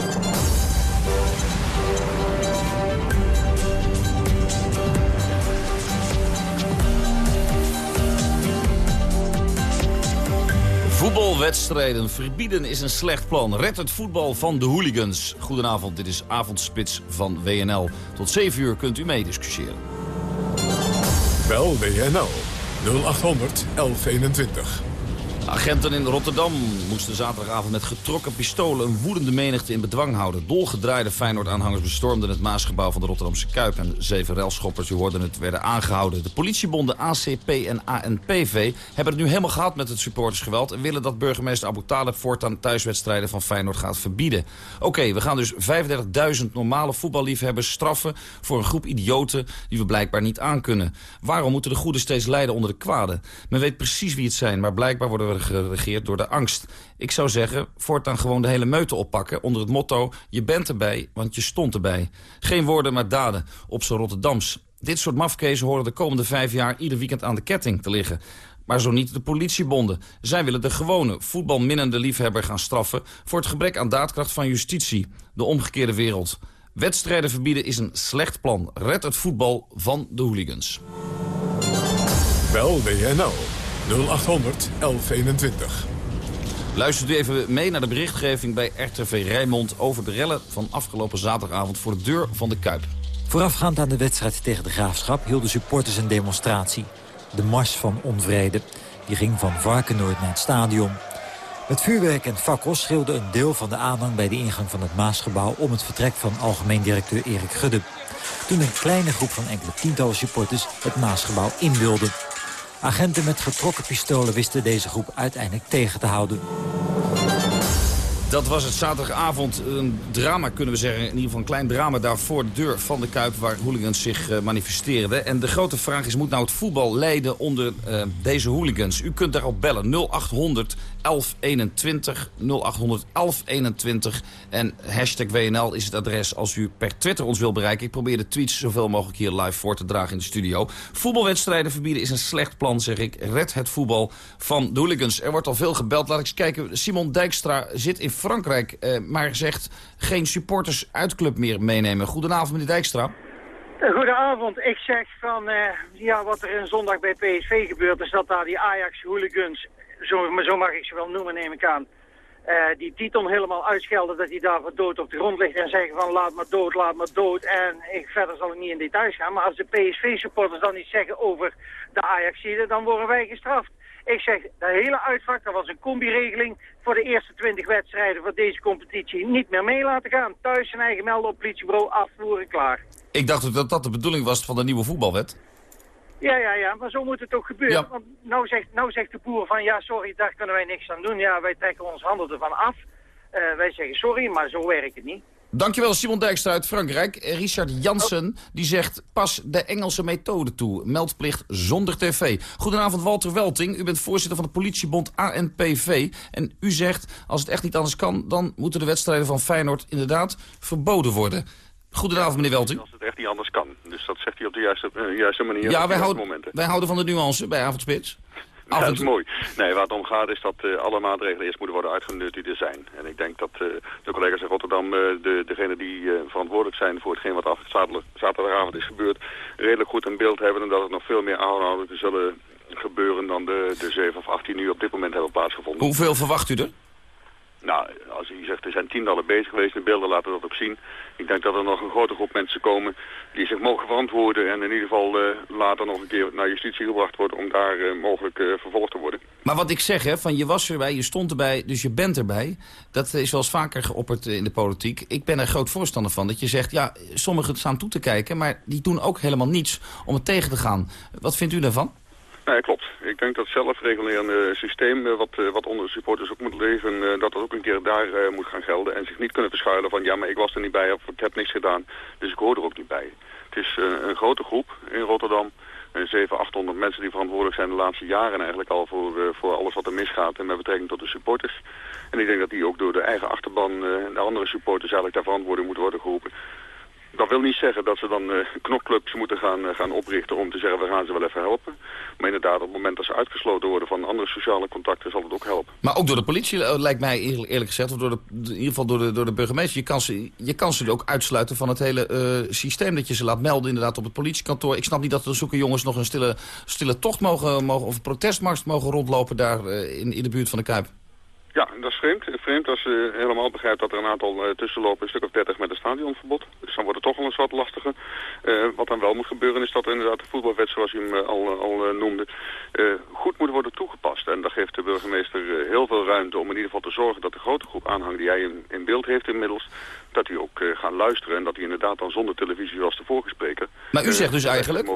Voetbalwedstrijden verbieden is een slecht plan. Red het voetbal van de hooligans. Goedenavond, dit is Avondspits van WNL. Tot 7 uur kunt u meediscussiëren. Bel WNL 0800 1121. Agenten in Rotterdam moesten zaterdagavond met getrokken pistolen een woedende menigte in bedwang houden. Dolgedraaide Feyenoord-aanhangers bestormden het Maasgebouw van de Rotterdamse Kuip. En zeven relschoppers, u het, werden aangehouden. De politiebonden ACP en ANPV hebben het nu helemaal gehad met het supportersgeweld... en willen dat burgemeester Abu Talib voortaan thuiswedstrijden van Feyenoord gaat verbieden. Oké, we gaan dus 35.000 normale voetballiefhebbers straffen... voor een groep idioten die we blijkbaar niet aankunnen. Waarom moeten de goede steeds lijden onder de kwade? Men weet precies wie het zijn, maar blijkbaar worden we geregeerd door de angst. Ik zou zeggen, voortaan gewoon de hele meute oppakken... onder het motto, je bent erbij, want je stond erbij. Geen woorden, maar daden, op z'n Rotterdams. Dit soort mafkezen horen de komende vijf jaar... ieder weekend aan de ketting te liggen. Maar zo niet de politiebonden. Zij willen de gewone, voetbalminnende liefhebber gaan straffen... voor het gebrek aan daadkracht van justitie. De omgekeerde wereld. Wedstrijden verbieden is een slecht plan. Red het voetbal van de hooligans. Bel WNL 0800 1121. Luistert u even mee naar de berichtgeving bij RTV Rijnmond... over de rellen van afgelopen zaterdagavond voor de deur van de Kuip. Voorafgaand aan de wedstrijd tegen de Graafschap... hielden supporters een demonstratie. De Mars van Onvrede. Die ging van Varkenoord naar het stadion. Met vuurwerk en fakkels schreeuwde een deel van de aanhang... bij de ingang van het Maasgebouw om het vertrek van algemeen directeur Erik Gudde. Toen een kleine groep van enkele tientallen supporters het Maasgebouw in wilde. Agenten met getrokken pistolen wisten deze groep uiteindelijk tegen te houden. Dat was het zaterdagavond. Een drama kunnen we zeggen. In ieder geval een klein drama daar voor de deur van de Kuip... waar hooligans zich uh, manifesteerden. En de grote vraag is, moet nou het voetbal leiden onder uh, deze hooligans? U kunt daarop bellen. 0800 1121. 0800 1121. En hashtag WNL is het adres als u per Twitter ons wil bereiken. Ik probeer de tweets zoveel mogelijk hier live voor te dragen in de studio. Voetbalwedstrijden verbieden is een slecht plan, zeg ik. Red het voetbal van de hooligans. Er wordt al veel gebeld. Laat ik eens kijken. Simon Dijkstra zit in Frankrijk, uh, maar zegt geen supporters uit club meer meenemen. Goedenavond, meneer Dijkstra. Goedenavond. Ik zeg van, uh, ja, wat er een zondag bij PSV gebeurt... is dat daar die Ajax-hooligans, zo, zo mag ik ze wel noemen, neem ik aan... Uh, die Titon helemaal uitschelden dat hij daar voor dood op de grond ligt... en zeggen van laat maar dood, laat maar dood. En ik, verder zal ik niet in details gaan. Maar als de PSV-supporters dan iets zeggen over de Ajaxiden... dan worden wij gestraft. Ik zeg, de hele uitvak, dat was een combi-regeling voor de eerste 20 wedstrijden van deze competitie niet meer mee laten gaan. Thuis zijn eigen melden op politiebureau, afvoeren, klaar. Ik dacht dat dat de bedoeling was van de nieuwe voetbalwet. Ja, ja, ja, maar zo moet het toch gebeuren. Ja. Want nou zegt, nou zegt de boer van, ja, sorry, daar kunnen wij niks aan doen. Ja, wij trekken ons handen ervan af. Uh, wij zeggen sorry, maar zo werkt het niet. Dankjewel Simon Dijkstra uit Frankrijk. Richard Jansen die zegt pas de Engelse methode toe. Meldplicht zonder tv. Goedenavond Walter Welting. U bent voorzitter van de politiebond ANPV. En u zegt als het echt niet anders kan... dan moeten de wedstrijden van Feyenoord inderdaad verboden worden. Goedenavond meneer Welting. Als het echt niet anders kan. Dus dat zegt hij op de juiste, uh, juiste manier. Ja, wij houden, wij houden van de nuance bij Avondspits. Ja, dat is mooi. Nee, waar het om gaat is dat uh, alle maatregelen eerst moeten worden uitgenut die er zijn. En ik denk dat uh, de collega's in Rotterdam, uh, de, degene die verantwoordelijk zijn voor hetgeen wat af, zaterdag, zaterdagavond is gebeurd, redelijk goed in beeld hebben. En dat het nog veel meer aanhoudelijke zullen gebeuren dan de, de 7 of 18 uur op dit moment hebben plaatsgevonden. Hoeveel verwacht u er? Nou, als u zegt er zijn tientallen bezig geweest, de beelden laten dat ook zien. Ik denk dat er nog een grote groep mensen komen die zich mogen verantwoorden en in ieder geval uh, later nog een keer naar justitie gebracht worden om daar uh, mogelijk uh, vervolgd te worden. Maar wat ik zeg, hè, van je was erbij, je stond erbij, dus je bent erbij. Dat is wel eens vaker geopperd in de politiek. Ik ben er groot voorstander van dat je zegt, ja, sommigen staan toe te kijken, maar die doen ook helemaal niets om het tegen te gaan. Wat vindt u daarvan? Nee, klopt. Ik denk dat zelfregulerende systeem wat, wat onder de supporters ook moet leven, dat dat ook een keer daar moet gaan gelden. En zich niet kunnen verschuilen van ja, maar ik was er niet bij of ik heb niks gedaan, dus ik hoor er ook niet bij. Het is een grote groep in Rotterdam. 700, 800 mensen die verantwoordelijk zijn de laatste jaren eigenlijk al voor, voor alles wat er misgaat en met betrekking tot de supporters. En ik denk dat die ook door de eigen achterban en de andere supporters eigenlijk ter verantwoording moeten worden geroepen. Dat wil niet zeggen dat ze dan uh, knokclubs moeten gaan, uh, gaan oprichten om te zeggen we gaan ze wel even helpen. Maar inderdaad, op het moment dat ze uitgesloten worden van andere sociale contacten zal het ook helpen. Maar ook door de politie uh, lijkt mij eerlijk gezegd, of door in ieder geval door de, door de burgemeester. Je kan, ze, je kan ze ook uitsluiten van het hele systeem dat je ze laat melden inderdaad op het politiekantoor. Ik snap niet dat de zoeken jongens nog een stille, stille tocht mogen, mogen of een protestmars mogen rondlopen daar in, in de buurt van de Kuip. Ja, dat is vreemd. Vreemd als je helemaal begrijpt dat er een aantal uh, tussenlopen, een stuk of 30 met een stadionverbod. Dus dan wordt het toch wel eens wat lastiger. Uh, wat dan wel moet gebeuren is dat inderdaad de voetbalwet, zoals u hem uh, al, al noemde, goed moet worden toegepast. En dat geeft de burgemeester heel veel ruimte om in ieder geval te zorgen dat de grote groep aanhang die hij in, in beeld heeft inmiddels, dat die ook gaan luisteren en dat die inderdaad dan zonder televisie zoals de vorige spreker... Maar u zegt dus eigenlijk,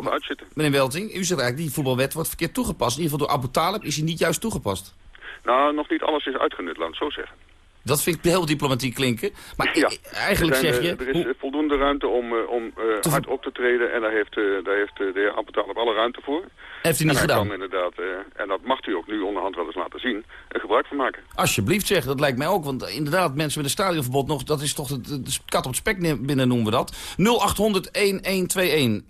meneer Welting, u zegt eigenlijk die voetbalwet wordt verkeerd toegepast. In ieder geval door Abu Talib is hij niet juist toegepast. Nou, nog niet alles is uitgenut, laat het zo zeggen. Dat vind ik heel diplomatiek klinken. Maar ja, eigenlijk zijn, zeg je... Er is voldoende ruimte om, uh, om uh, hard op te treden. En daar heeft, uh, daar heeft de heer Ampetalib alle ruimte voor. Heeft u niet en gedaan? Kan inderdaad, en dat mag u ook nu onderhand wel eens laten zien, er gebruik van maken. Alsjeblieft zeg, dat lijkt mij ook. Want inderdaad, mensen met een stadionverbod nog, dat is toch de, de kat op het spek binnen noemen we dat. 0800-1121,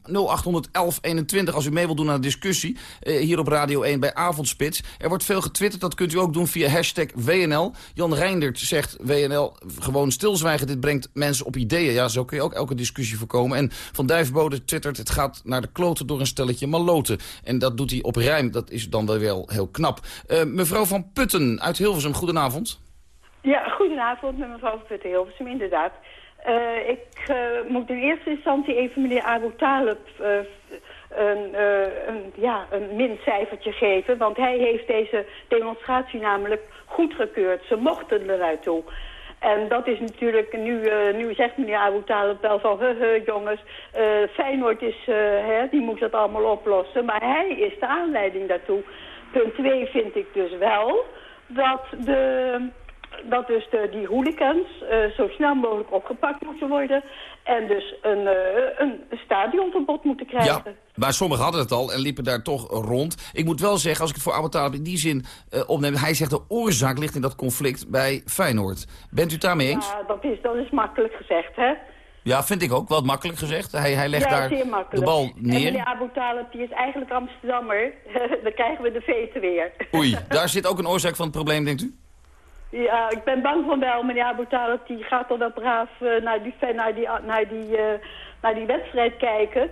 0800-1121 als u mee wilt doen aan de discussie. hier op Radio 1 bij Avondspits. Er wordt veel getwitterd, dat kunt u ook doen via hashtag WNL. Jan Reindert zegt WNL gewoon stilzwijgen. Dit brengt mensen op ideeën. Ja, zo kun je ook elke discussie voorkomen. En Van Dijfbode twittert, het gaat naar de kloten door een stelletje maloten. En dat doet hij op rijm. Dat is dan wel heel knap. Uh, mevrouw Van Putten uit Hilversum, goedenavond. Ja, goedenavond met mevrouw Van Putten Hilversum, inderdaad. Uh, ik uh, moet in eerste instantie even meneer Abu Talib een, een, ja, een mincijfertje geven. Want hij heeft deze demonstratie namelijk goedgekeurd. Ze mochten eruit toe. En dat is natuurlijk, nu, nu zegt meneer Abu Talib wel van, he, jongens, uh, Feyenoord is, uh, hè, die moet dat allemaal oplossen. Maar hij is de aanleiding daartoe. Punt 2 vind ik dus wel dat de dat dus de, die hooligans eh, zo snel mogelijk opgepakt moeten worden... en dus een, uh, een stadionverbod moeten krijgen. Ja, maar sommigen hadden het al en liepen daar toch rond. Ik moet wel zeggen, als ik het voor Abu in die zin uh, opneem... hij zegt de oorzaak ligt in dat conflict bij Feyenoord. Bent u het daarmee eens? Ja, dat is, dat is makkelijk gezegd, hè? Ja, vind ik ook. Wel makkelijk gezegd. Hij, hij legt ja, daar de bal neer. En meneer Abu Talib, die is eigenlijk Amsterdammer. Dan krijgen we de veten weer. Oei, daar zit ook een oorzaak van het probleem, denkt u? Ja, ik ben bang van wel. Meneer Abu Talib, die gaat dan wel braaf uh, naar, die, naar, die, naar, die, uh, naar die wedstrijd kijken.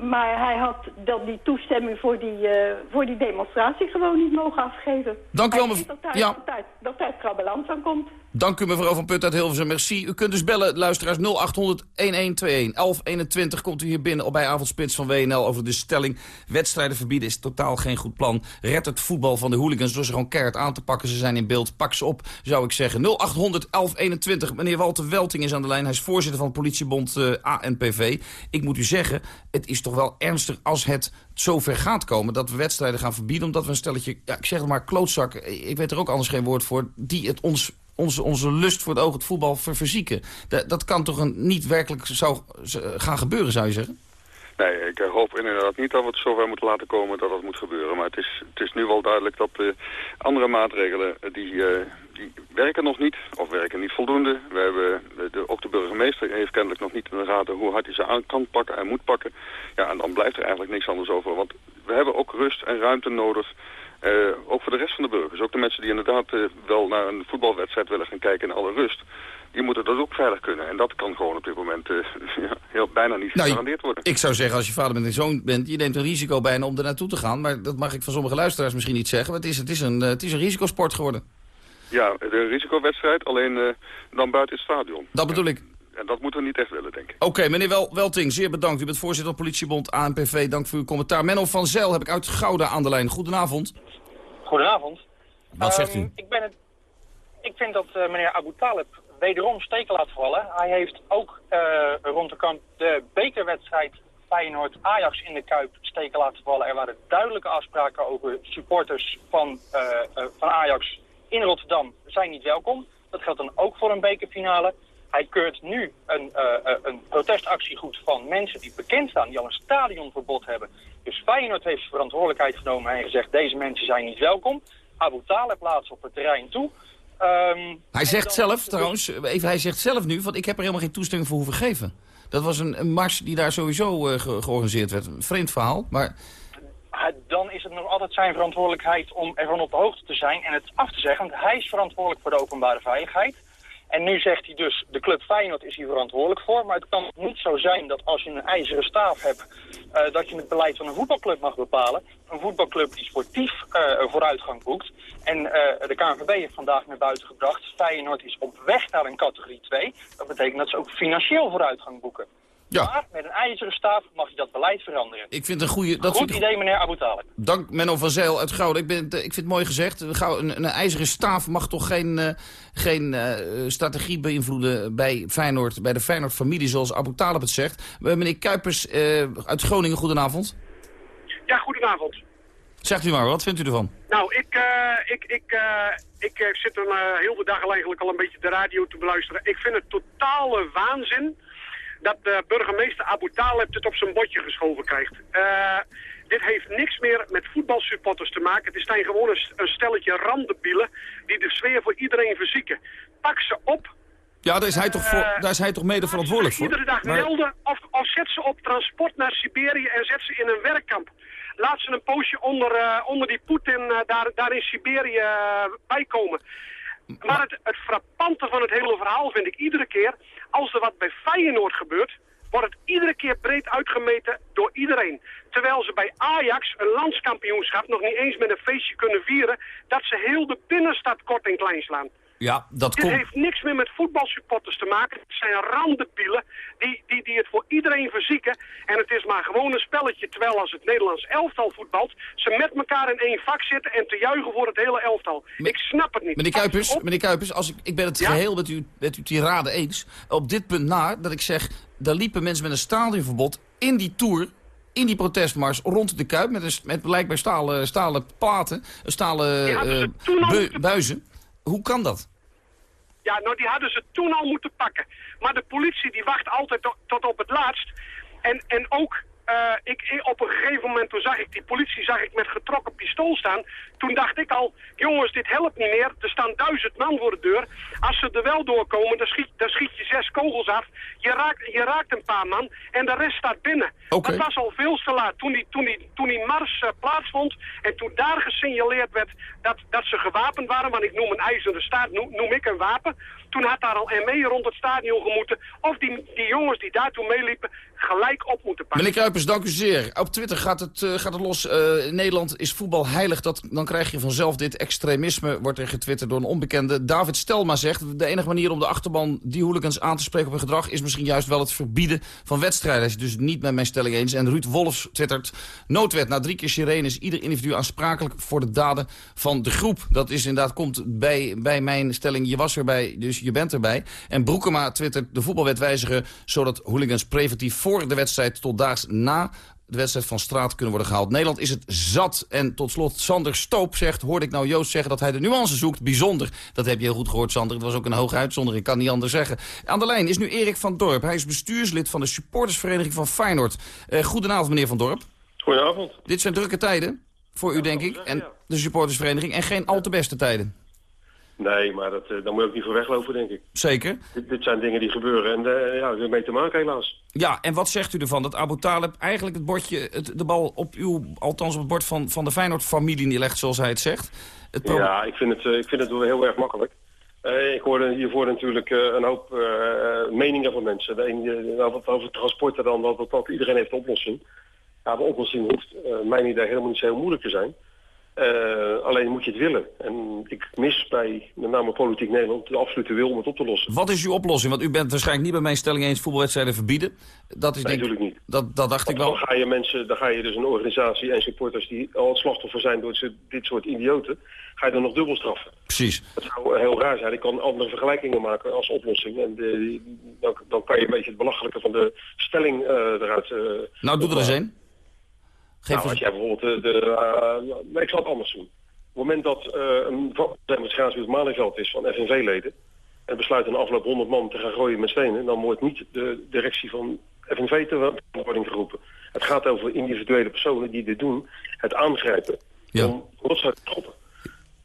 Maar hij had dat die toestemming voor die, uh, voor die demonstratie gewoon niet mogen afgeven. Dank u wel, mevrouw. Dat, ja. dat, daar, dat daar aan komt. Dank u mevrouw Van Put uit Hilversum. Merci. U kunt dus bellen, luisteraars 0800 1121. 1121 komt u hier binnen op bij Avondspits van WNL over de stelling. Wedstrijden verbieden is totaal geen goed plan. Red het voetbal van de hooligans door ze gewoon keihard aan te pakken. Ze zijn in beeld. Pak ze op, zou ik zeggen. 0800 1121. Meneer Walter Welting is aan de lijn. Hij is voorzitter van het politiebond uh, ANPV. Ik moet u zeggen, het is toch wel ernstig als het zover gaat komen... dat we wedstrijden gaan verbieden omdat we een stelletje... Ja, ik zeg het maar, klootzak, ik weet er ook anders geen woord voor... die het ons onze, onze lust voor het oog het voetbal verzieken. Dat, dat kan toch een, niet werkelijk zou gaan gebeuren, zou je zeggen? Nee, ik hoop inderdaad niet dat we het zover moeten laten komen dat dat moet gebeuren. Maar het is, het is nu wel duidelijk dat uh, andere maatregelen, die, uh, die werken nog niet, of werken niet voldoende. We hebben, de, ook de burgemeester heeft kennelijk nog niet in de gaten hoe hard hij ze aan kan pakken en moet pakken. Ja, en dan blijft er eigenlijk niks anders over. Want we hebben ook rust en ruimte nodig uh, ook voor de rest van de burgers. Ook de mensen die inderdaad uh, wel naar een voetbalwedstrijd willen gaan kijken in alle rust. Die moeten dat ook veilig kunnen. En dat kan gewoon op dit moment uh, ja, heel, bijna niet nou, gegarandeerd worden. Ik zou zeggen, als je vader met een zoon bent, je neemt een risico bijna om er naartoe te gaan. Maar dat mag ik van sommige luisteraars misschien niet zeggen. Maar het is, het is, een, het is een risicosport geworden. Ja, een risicowedstrijd, alleen dan buiten het stadion. Dat bedoel ik. En dat moeten we niet echt willen, denk ik. Oké, meneer Wel Welting, zeer bedankt. U bent voorzitter van politiebond ANPV. Dank voor uw commentaar. Menno van Zel heb ik uit Gouda aan de lijn. Goedenavond. Goedenavond. Wat zegt u? Um, ik, ben het, ik vind dat uh, meneer Abu Talib wederom steken laat vallen. Hij heeft ook uh, rond de kant de bekerwedstrijd Feyenoord-Ajax in de Kuip steken laten vallen. Er waren duidelijke afspraken over supporters van, uh, van Ajax in Rotterdam zijn niet welkom. Dat geldt dan ook voor een bekerfinale. Hij keurt nu een, uh, een protestactie goed van mensen die bekend staan, die al een stadionverbod hebben. Dus Feyenoord heeft verantwoordelijkheid genomen en gezegd, deze mensen zijn niet welkom. Abu Talib laat ze op het terrein toe. Um, hij zegt zelf, trouwens, even, hij zegt zelf nu, want ik heb er helemaal geen toestemming voor hoeven geven. Dat was een, een mars die daar sowieso uh, ge georganiseerd werd. Een vreemd verhaal, maar... Dan is het nog altijd zijn verantwoordelijkheid om ervan op de hoogte te zijn en het af te zeggen. Want hij is verantwoordelijk voor de openbare veiligheid. En nu zegt hij dus, de club Feyenoord is hier verantwoordelijk voor. Maar het kan niet zo zijn dat als je een ijzeren staaf hebt... Uh, dat je het beleid van een voetbalclub mag bepalen. Een voetbalclub die sportief uh, vooruitgang boekt. En uh, de KNVB heeft vandaag naar buiten gebracht... Feyenoord is op weg naar een categorie 2. Dat betekent dat ze ook financieel vooruitgang boeken. Ja. Maar met een ijzeren staaf mag je dat beleid veranderen. Ik vind een goede... Dat Goed idee, meneer Abu Talib. Dank Menno van Zeil uit Gouden. Ik, ben, ik vind het mooi gezegd. Een, een ijzeren staaf mag toch geen, uh, geen uh, strategie beïnvloeden bij Feyenoord, bij de Feyenoord-familie, zoals Abu Talib het zegt. Meneer Kuipers uit Groningen, goedenavond. Ja, goedenavond. Zegt u maar, wat vindt u ervan? Nou, ik, ik, ik, ik zit een heel de dag eigenlijk al een beetje de radio te beluisteren. Ik vind het totale waanzin dat de burgemeester Abu Talib het op zijn bordje geschoven krijgt. Uh, dit heeft niks meer met voetbalsupporters te maken. Het zijn gewoon een, een stelletje randebielen die de sfeer voor iedereen verzieken. Pak ze op. Ja, daar is hij toch, voor, uh, daar is hij toch mede verantwoordelijk voor? Iedere dag maar... melden of, of zet ze op transport naar Siberië en zet ze in een werkkamp. Laat ze een poosje onder, uh, onder die Poetin uh, daar, daar in Siberië bijkomen. Maar het, frappante van het hele verhaal vind ik iedere keer... als er wat bij Feyenoord gebeurt... wordt het iedere keer breed uitgemeten door iedereen. Terwijl ze bij Ajax een landskampioenschap nog niet eens met een feestje kunnen vieren... dat ze heel de binnenstad kort en klein slaan. Ja, dat Dit heeft niks meer met voetbalsupporters te maken. Het zijn randenpielen die, die, die het voor iedereen verzieken. En het is maar gewoon een spelletje. Terwijl als het Nederlands elftal voetbalt... ze met elkaar in één vak zitten en te juichen voor het hele elftal. ik snap het niet. Meneer Kuipers, meneer Kuipers als ik, ik ben het ja? geheel met u, met uw tirade eens. Op dit punt na dat ik zeg... daar liepen mensen met een stadionverbod in die Tour in die protestmars rond de Kuip... met, een, met blijkbaar stalen, stalen platen, stalen ja, uh, bu buizen. Hoe kan dat? Ja, nou die hadden ze toen al moeten pakken. Maar de politie die wacht altijd tot, op het laatst. En, en ook ik, ik, op een gegeven moment, toen zag ik die politie zag ik met getrokken pistool staan. Toen dacht ik al, jongens, dit helpt niet meer. Er staan duizend man voor de deur. Als ze er wel doorkomen, dan schiet, dan schiet je zes kogels af. Je raakt, je raakt een paar man en de rest staat binnen. Okay. Dat was al veel te laat. Toen die, toen die, toen die mars uh, plaatsvond en toen daar gesignaleerd werd dat, dat ze gewapend waren, want ik noem een ijzeren staat, noem, noem ik een wapen. Toen had daar al ME rond het stadion gemoeten. Of die, die jongens die daartoe meeliepen gelijk op moeten pakken. Meneer Kuipers, dank u zeer. Op Twitter gaat het, uh, gaat het los. Uh, in Nederland is voetbal heilig. Dat, dan krijg je vanzelf dit extremisme, wordt er getwitterd door een onbekende. David Stelma zegt, de enige manier om de achterban die hooligans aan te spreken op hun gedrag... is misschien juist wel het verbieden van wedstrijden. Dus niet met mijn stelling eens. En Ruud Wolfs twittert, noodwet, na drie keer sirene is ieder individu aansprakelijk voor de daden van de groep. Dat is inderdaad, komt bij, bij mijn stelling, je was erbij, dus je bent erbij. En Broekema twittert de voetbalwet wijzigen... zodat hooligans preventief voor de wedstrijd tot daags na de wedstrijd van straat kunnen worden gehaald. Nederland is het zat. En tot slot, Sander Stoop zegt, hoorde ik nou Joost zeggen dat hij de nuance zoekt. Bijzonder. Dat heb je heel goed gehoord, Sander. Het was ook een hoge uitzondering, kan niet anders zeggen. Aan de lijn is nu Erik van Dorp. Hij is bestuurslid van de supportersvereniging van Feyenoord. Uh, goedenavond, meneer van Dorp. Goedenavond. Dit zijn drukke tijden voor u, denk ik. En de supportersvereniging. En geen al te beste tijden. Nee, maar dat, uh, daar moet je ook niet voor weglopen, denk ik. Zeker. Dit, dit zijn dingen die gebeuren en uh, ja, we mee te maken helaas. Ja, en wat zegt u ervan dat Abu Talib eigenlijk het bordje, het, de bal op uw, althans op het bord van, van de Feyenoord-familie neerlegt, zoals hij het zegt? Het ja, ik vind het, uh, ik vind het wel heel erg makkelijk. ik hoorde hiervoor natuurlijk een hoop meningen van mensen. De een over, over transporten dan, dat, dat, dat iedereen heeft een oplossing. Ja, de oplossing hoeft mijn idee helemaal niet zo heel moeilijk te zijn. Uh, alleen moet je het willen. En ik mis bij met name Politiek Nederland de absolute wil om het op te lossen. Wat is uw oplossing? Want u bent waarschijnlijk niet bij mijn stelling eens voetbalwedstrijden verbieden. Dat is nee, denk natuurlijk niet. Dat, dat dacht Want ik wel. Dan ga je mensen, dan ga je dus een organisatie en supporters die al het slachtoffer zijn door dit soort idioten, ga je dan nog dubbel straffen. Precies. Dat zou heel raar zijn. Ik kan andere vergelijkingen maken als oplossing. En de, dan, dan, kan je een beetje het belachelijke van de stelling uh, eruit... Uh, nou, doe er eens een. Geef nou, als jij bijvoorbeeld de... Uh, uh, ik zal het anders doen. Op het moment dat uh, een op het Malieveld is van FNV-leden... en besluit een afloop 100 man te gaan gooien met stenen... dan wordt niet de directie van FNV te worden geroepen. Het gaat over individuele personen die dit doen, het aangrijpen. Ja. Om rotzooi te stoppen.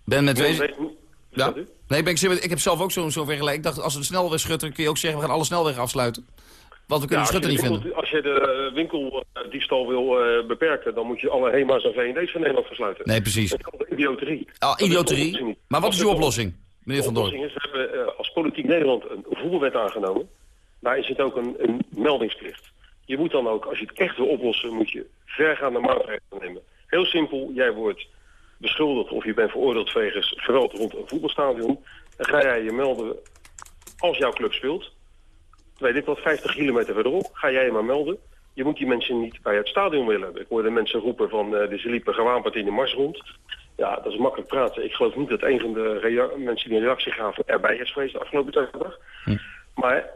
Ben met wezen... Ja. Nee, ben ik, ik heb zelf ook zo'n zo vergelijk. Ik dacht, als we de snelweg schutteren, kun je ook zeggen... we gaan alle snelwegen afsluiten. Want we kunnen ja, de schutter niet winkel, vinden. Als je de winkeldiefstal wil uh, beperken, dan moet je alle HEMA's en V&D's van Nederland versluiten. Nee, precies. Dat is idioterie. Ah, idioterie. Maar wat is uw oplossing, meneer Van Doorn? we hebben uh, als politiek Nederland een voetbalwet aangenomen. Daar is het ook een, een meldingsplicht. Je moet dan ook, als je het echt wil oplossen, moet je vergaande maatregelen nemen. Heel simpel, jij wordt beschuldigd of je bent veroordeeld wegens geweld rond een voetbalstadion. Dan ga jij je melden als jouw club speelt weet ik wat, 50 kilometer verderop, ga jij je maar melden. Je moet die mensen niet bij het stadion willen hebben. Ik hoorde mensen roepen van, uh, ze liepen gewapend in de mars rond. Ja, dat is makkelijk praten. Ik geloof niet dat een van de mensen die een reactie gaven erbij is geweest de afgelopen dag. Hm. Maar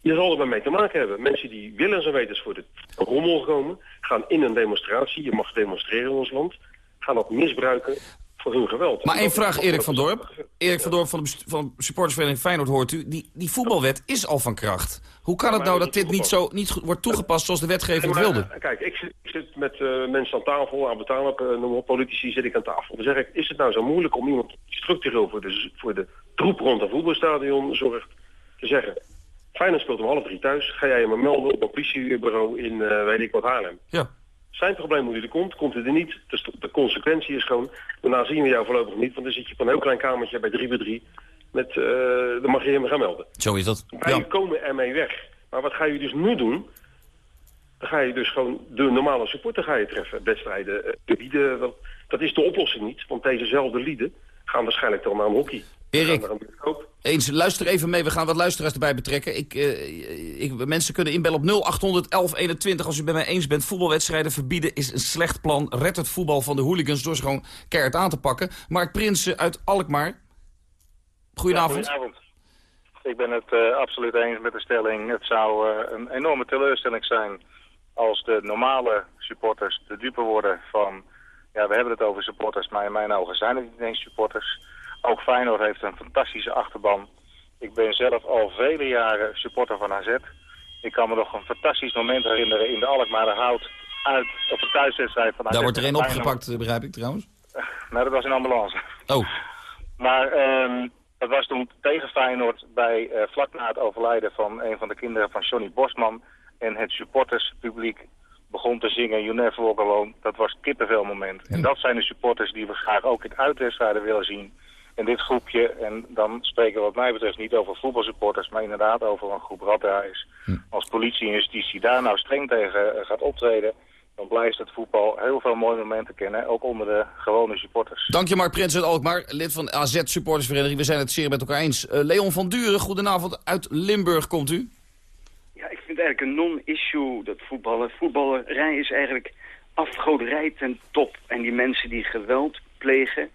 je zal er maar mee te maken hebben. Mensen die willen zijn wetens voor de rommel gekomen, gaan in een demonstratie, je mag demonstreren in ons land, gaan dat misbruiken voor hun geweld. Maar één vraag, Erik van Dorp. Erik van Dorp van de, van supportersvereniging Feyenoord hoort u. Die, die voetbalwet is al van kracht. Hoe kan het nou dat dit niet, zo, niet wordt toegepast zoals de wetgever het wilde? Kijk, ik zit, ik zit met uh, mensen aan tafel, aan betalen, uh, noem politici zit ik aan tafel. Dan zeg ik, is het nou zo moeilijk om iemand structureel voor de, voor de troep rond een voetbalstadion zorgt te zeggen... Feyenoord speelt om half drie thuis. Ga jij je maar melden op een politiebureau in, uh, weet ik wat, Haarlem. Ja. Zijn probleem hoe hij er komt, komt hij er niet. Dus de consequentie is gewoon, daarna zien we jou voorlopig niet. Want dan zit je op een heel klein kamertje bij 3 bij 3 met, uh, dan mag je hem gaan melden. Zo is dat. Wij ja. komen ermee weg. Maar wat ga je dus nu doen? Dan ga je dus gewoon de normale supporter ga je treffen. Wedstrijden, de lieden, dat, dat is de oplossing niet. Want dezezelfde lieden gaan waarschijnlijk dan naar een hockey. Erik, eens, luister even mee. We gaan wat luisteraars erbij betrekken. Ik, uh, ik, mensen kunnen inbellen op 0800 1121 als u bij mij eens bent. Voetbalwedstrijden verbieden is een slecht plan. Red het voetbal van de hooligans door ze gewoon keihard aan te pakken. Mark Prinsen uit Alkmaar. Goedenavond. Goedenavond. Ik ben het uh, absoluut eens met de stelling. Het zou uh, een enorme teleurstelling zijn als de normale supporters de dupe worden van... Ja, we hebben het over supporters, maar in mijn ogen zijn het niet eens supporters. Ook Feyenoord heeft een fantastische achterban. Ik ben zelf al vele jaren supporter van AZ. Ik kan me nog een fantastisch moment herinneren in de Alkmaarderhout uit op een thuiswedstrijd van AZ. Daar wordt er Feyenoord. opgepakt, begrijp ik trouwens. Nou, dat was een ambulance. Oh. Maar ehm dat was toen tegen Feyenoord bij eh, vlak na het overlijden van een van de kinderen van Johnny Bosman. En het supporterspubliek begon te zingen You Never Walk Alone. Dat was het kippenvelmoment. En dat zijn de supporters die we graag ook in uitwedstrijden willen zien. In dit groepje, en dan spreken we wat mij betreft niet over voetbalsupporters, maar inderdaad over een groep raddraaiers. Als politie en justitie daar nou streng tegen eh, gaat optreden, dan blijft het voetbal heel veel mooie momenten kennen, ook onder de gewone supporters. Dank je Mark Prins uit Alkmaar, lid van de AZ Supportersvereniging. We zijn het zeer met elkaar eens. Eh, Leon van Duren, goedenavond. Uit Limburg komt u. Ja, ik vind het eigenlijk een non-issue dat voetballen. Voetballerij is eigenlijk afgoderij ten top. En die mensen die geweld plegen,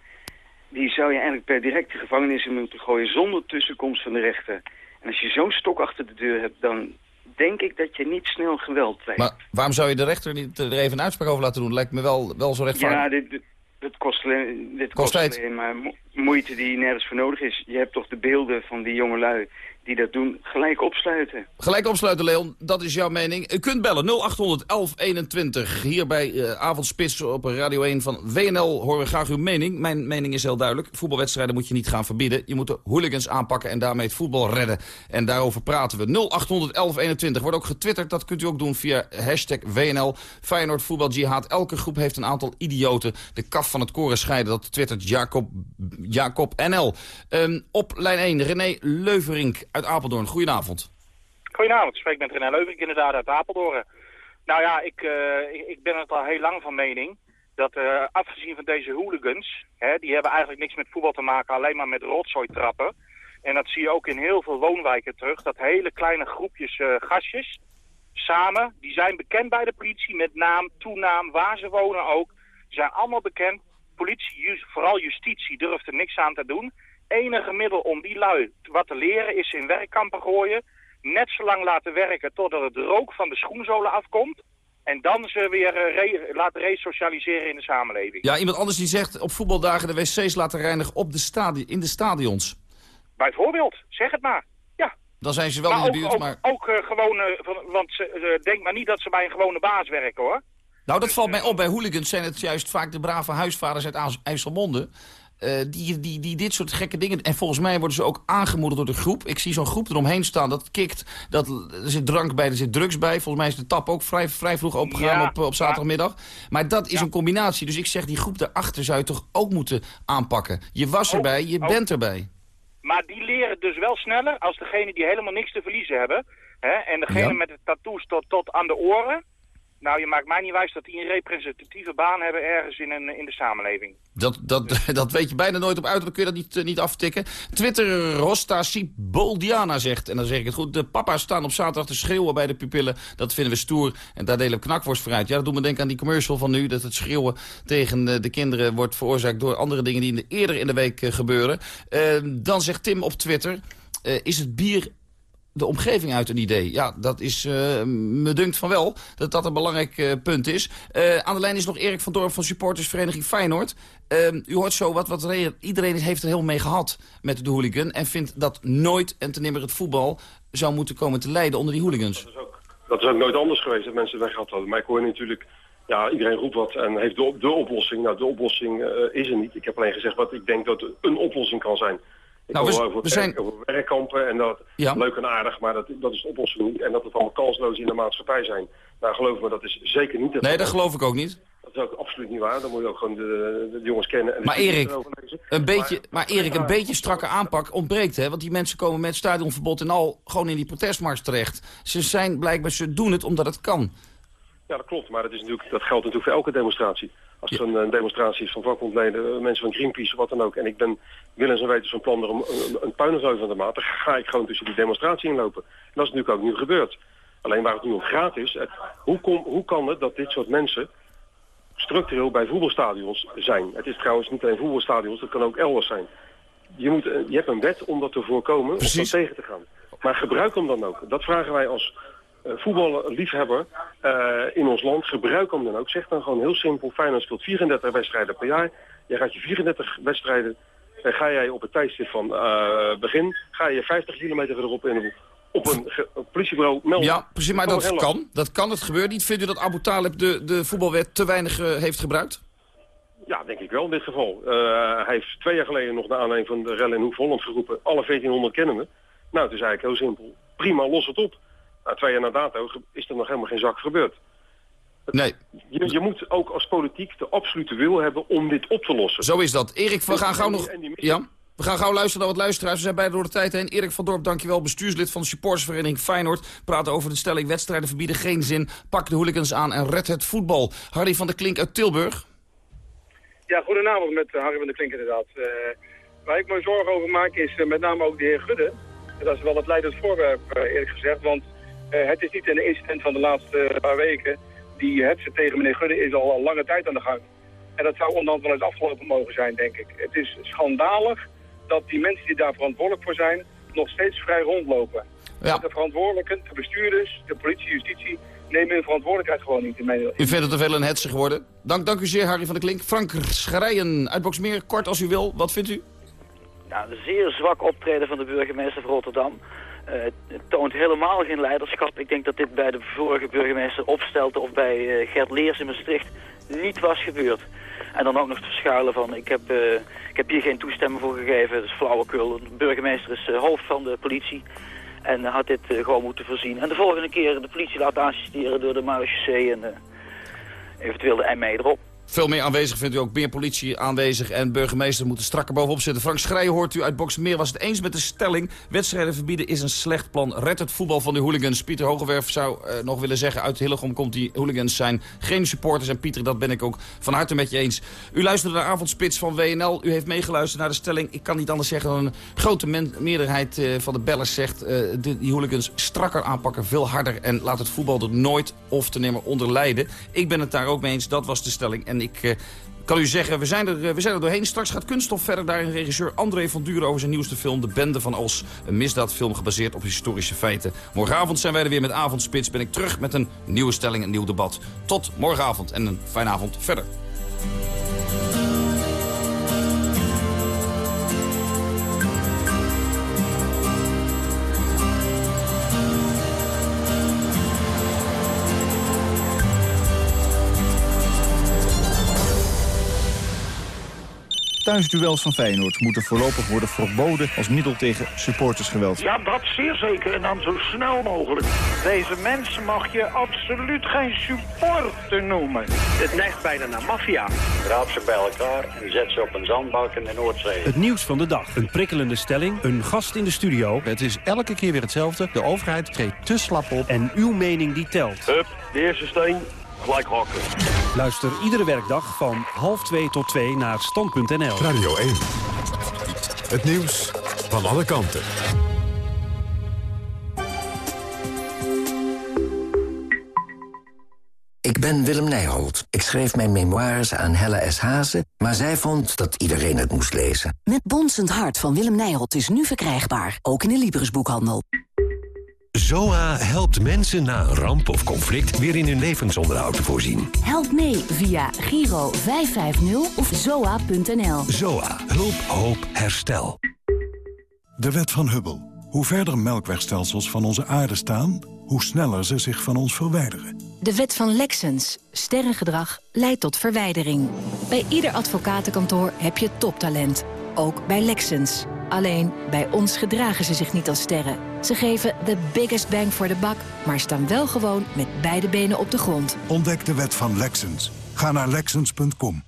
die zou je eigenlijk per direct de gevangenis in moeten gooien zonder tussenkomst van de rechter. En als je zo'n stok achter de deur hebt, dan denk ik dat je niet snel geweld pleegt. Maar waarom zou je de rechter niet er even een uitspraak over laten doen? Lijkt me wel, wel zo rechtvaardig. Ja, dit, dit, kost, alleen- dit Kost kost, alleen maar mo- moeite die nergens voor nodig is. Je hebt toch de beelden van die jongelui die dat doen, gelijk opsluiten. Gelijk opsluiten, Leon. Dat is jouw mening. U kunt bellen 0800 1121. Hier bij Avondspits op Radio 1 van WNL horen we graag uw mening. Mijn mening is heel duidelijk. Voetbalwedstrijden moet je niet gaan verbieden. Je moet de hooligans aanpakken en daarmee het voetbal redden. En daarover praten we. 0800 1121. Wordt ook getwitterd. Dat kunt u ook doen via hashtag WNL. Feyenoord Voetbal Jihad. Elke groep heeft een aantal idioten. De kaf van het koren scheiden. Dat twittert Jacob, Jacob NL. Ehm, op lijn 1 René Leuverink uit Apeldoorn. Goedenavond. Goedenavond, ik spreek met René Leuvenk inderdaad uit Apeldoorn. Nou ja, ik, eh, ik, ik ben het al heel lang van mening dat eh, afgezien van deze hooligans, hè, die hebben eigenlijk niks met voetbal te maken, alleen maar met rotzooi trappen. En dat zie je ook in heel veel woonwijken terug, dat hele kleine groepjes eh, gastjes samen, die zijn bekend bij de politie met naam, toenaam, waar ze wonen ook. Die zijn allemaal bekend. Politie, vooral justitie, durft er niks aan te doen. Enige middel om die lui wat te leren is in werkkampen gooien. Net zo lang laten werken totdat het rook van de schoenzolen afkomt. En dan ze weer eh, re- laten resocialiseren in de samenleving. Ja, iemand anders die zegt op voetbaldagen de wc's laten reinigen op de in de stadions. Bijvoorbeeld, zeg het maar. Ja. Dan zijn ze wel maar in de buurt, ook, maar... ook gewoon, eh, van, want ze- eh, denk maar niet dat ze bij een gewone baas werken hoor. Nou, dat valt mij op. Bij hooligans zijn het juist vaak de brave huisvaders uit IJs- IJsselmonde... eh, die, die, die dit soort gekke dingen... En volgens mij worden ze ook aangemoedigd door de groep. Ik zie zo'n groep eromheen staan, dat kikt. Dat, er zit drank bij, er zit drugs bij. Volgens mij is de tap ook vrij, vrij vroeg opengegaan Ja, op, op zaterdagmiddag. Maar dat is een combinatie. Dus ik zeg, die groep daarachter zou je toch ook moeten aanpakken. Je was erbij, je bent erbij. Maar die leren dus wel sneller als degene die helemaal niks te verliezen hebben. Hè? En degene Ja. met de tattoos tot, tot aan de oren. Nou, je maakt mij niet wijs dat die een representatieve baan hebben ergens in, een, in de samenleving. Dat, dat, dat weet je bijna nooit op uit, dan kun je dat niet, eh, niet aftikken. Twitter Rosta Siboldiana zegt, en dan zeg ik het goed... de papa's staan op zaterdag te schreeuwen bij de pupillen. Dat vinden we stoer en daar delen we knakworst voor uit. Ja, dat doet me denken aan die commercial van nu... dat het schreeuwen tegen eh, de kinderen wordt veroorzaakt... door andere dingen die in de, eerder in de week eh, gebeuren. Eh, dan zegt Tim op Twitter... is het bier de omgeving uit een idee. Ja, dat is eh, me dunkt van wel dat dat een belangrijk eh, punt is. Eh, aan de lijn is nog Erik van Dorp van supportersvereniging Feyenoord. U hoort zo wat, wat re- iedereen heeft er heel mee gehad met de hooligan... en vindt dat nooit en ten nimmer het voetbal zou moeten komen te lijden onder die hooligans. Dat is ook nooit anders geweest, dat mensen weggehad hadden. Maar ik hoor natuurlijk, ja, iedereen roept wat en heeft de, de oplossing. Nou, de oplossing is er niet. Ik heb alleen gezegd wat ik denk dat een oplossing kan zijn. Ik Nou, we- over, we zijn- over werkkampen en dat Ja. leuk en aardig, maar dat, dat is de oplossing niet. En dat het allemaal kansloos in de maatschappij zijn. Nou, geloof me, dat is zeker niet het Nee, dat geloof ik ook niet. Dat is ook absoluut niet waar. Dan moet je ook gewoon de, jongens kennen. En Maar Erik, een beetje, maar Erik, een beetje strakke aanpak ontbreekt, hè? Want die mensen komen met stadionverbod en al gewoon in die protestmars terecht. Ze zijn blijkbaar, ze doen het omdat het kan. Ja, dat klopt. Maar dat, is natuurlijk, dat geldt natuurlijk voor elke demonstratie. Als er een, een demonstratie is van vakbondleden, eh, mensen van Greenpeace, wat dan ook. En ik ben willens en wetens van plan er om een, een puinenzooi van te maken. Dan ga ik gewoon tussen die demonstratie inlopen. En dat is natuurlijk ook nu gebeurd. Alleen waar het nu om gaat is, eh, hoe, kom, hoe kan het dat dit soort mensen structureel bij voetbalstadions zijn? Het is trouwens niet alleen voetbalstadions, dat kan ook elders zijn. Je, moet, eh, je hebt een wet om dat te voorkomen, om dat tegen te gaan. Maar gebruik hem dan ook. Dat vragen wij als eh, voetballiefhebber eh, in ons land. Gebruik hem dan ook. Zeg dan gewoon heel simpel, Feyenoord speelt 34 wedstrijden per jaar. Jij gaat je 34 wedstrijden En ga jij op het tijdstip van eh, begin, ga je 50 kilometer verderop in op een, politiebureau melden. Ja, precies, maar dat kan. Dat kan, het gebeurt niet. Vindt u dat Abu Talib de, de voetbalwet te weinig uh, heeft gebruikt? Ja, denk ik wel in dit geval. Uh, hij heeft twee jaar geleden nog de aanleiding van de rel in Hoef-Holland geroepen. Alle 1400 kennen we. Nou, het is eigenlijk heel simpel. Prima, los het op. Nou, twee jaar na dato is er nog helemaal geen zak gebeurd. Nee. Je, je, moet ook als politiek de absolute wil hebben om dit op te lossen. Zo is dat. Erik, we gaan gauw nog... Ja? We gaan gauw luisteren naar wat luisteraars. We zijn bijna door de tijd heen. Erik van Dorp, dankjewel. Bestuurslid van de supportersvereniging Feyenoord. Praten over de stelling wedstrijden verbieden geen zin. Pak de hooligans aan en red het voetbal. Harry van der Klink uit Tilburg. Ja, goedenavond met eh, Harry van der Klink inderdaad. Uh, waar ik me zorgen over maak is uh, met name ook de heer Gudde. Dat is wel het leidend voorwerp eerlijk gezegd. Want het is niet een incident van de laatste paar weken. Die hetze tegen meneer Gudde is al, al lange tijd aan de gang. En dat zou onderhand wel eens afgelopen mogen zijn, denk ik. Het is schandalig dat die mensen die daar verantwoordelijk voor zijn... nog steeds vrij rondlopen. Ja. De verantwoordelijken, de bestuurders, de politie, justitie... nemen hun verantwoordelijkheid gewoon niet in mijn... U vindt het te veel een hetze geworden? Dank, dank u zeer, Harry van der Klink. Frank Schrijen uit Boksmeer, kort als u wil. Wat vindt u? Ja, een zeer zwak optreden van de burgemeester van Rotterdam. Uh, toont helemaal geen leiderschap. Ik denk dat dit bij de vorige burgemeester Opstelte of bij uh, Gert Leers in Maastricht niet was gebeurd. En dan ook nog te verschuilen van, ik heb, uh, ik heb hier geen toestemming voor gegeven. Dat is flauwekul. De burgemeester is hoofd van de politie. En had dit gewoon moeten voorzien. En de volgende keer de politie laten assisteren door de Marechaussee en eventueel de ME erop. Veel meer aanwezig vindt u ook meer politie aanwezig en burgemeester moeten strakker bovenop zitten. Frank Schrijen hoort u uit Boksmeer was het eens met de stelling. Wedstrijden verbieden is een slecht plan. Red het voetbal van de hooligans. Pieter Hogewerf zou uh, nog willen zeggen uit Hillegom komt die hooligans zijn. Geen supporters en Pieter dat ben ik ook van harte met je eens. U luisterde naar Avondspits van WNL. U heeft meegeluisterd naar de stelling. Ik kan niet anders zeggen dan een grote meerderheid uh, van de bellers zegt... Die, die hooligans strakker aanpakken, veel harder. En laat het voetbal er nooit of te nemen onder lijden. Ik ben het daar ook mee eens. Dat was de stelling. En ik uh, kan u zeggen, we zijn, er, we zijn er doorheen. Straks gaat Kunststof verder. Daarin regisseur André van Duren over zijn nieuwste film... De Bende van Os. Een misdaadfilm gebaseerd op historische feiten. Morgenavond zijn wij er weer met Avondspits. Ben ik terug met een nieuwe stelling, een nieuw debat. Tot morgenavond en een fijne avond verder. Thuisduels van Feyenoord moeten voorlopig worden verboden als middel tegen supportersgeweld. Ja, dat zeer zeker en dan zo snel mogelijk. Deze mensen mag je absoluut geen supporter noemen. Het neigt bijna naar maffia. Raap ze bij elkaar en zet ze op een zandbak in de Noordzee. Het nieuws van de dag. Een prikkelende stelling, een gast in de studio. Het is elke keer weer hetzelfde. De overheid treedt te slap op. En uw mening die telt. Hup, de eerste steen gelijk hakken. Luister iedere werkdag van half 2 tot 2 naar stand.nl. Radio 1. Het nieuws van alle kanten. Ik ben Willem Nijholt. Ik schreef mijn memoires aan Helle S. Hazen, maar zij vond dat iedereen het moest lezen. Met Bonsend Hart van Willem Nijholt is nu verkrijgbaar, ook in de Librisboekhandel. ZOA helpt mensen na een ramp of conflict weer in hun levensonderhoud te voorzien. Help mee via Giro 550 of zoa.nl. ZOA. Hulp, hoop, herstel. De wet van Hubble. Hoe verder melkwegstelsels van onze aarde staan... hoe sneller ze zich van ons verwijderen. De wet van Lexens. Sterrengedrag leidt tot verwijdering. Bij ieder advocatenkantoor heb je toptalent. Ook bij Lexens. Alleen, bij ons gedragen ze zich niet als sterren. Ze geven de biggest bang voor de bak, maar staan wel gewoon met beide benen op de grond. Ontdek de wet van Lexens. Ga naar Lexens.com.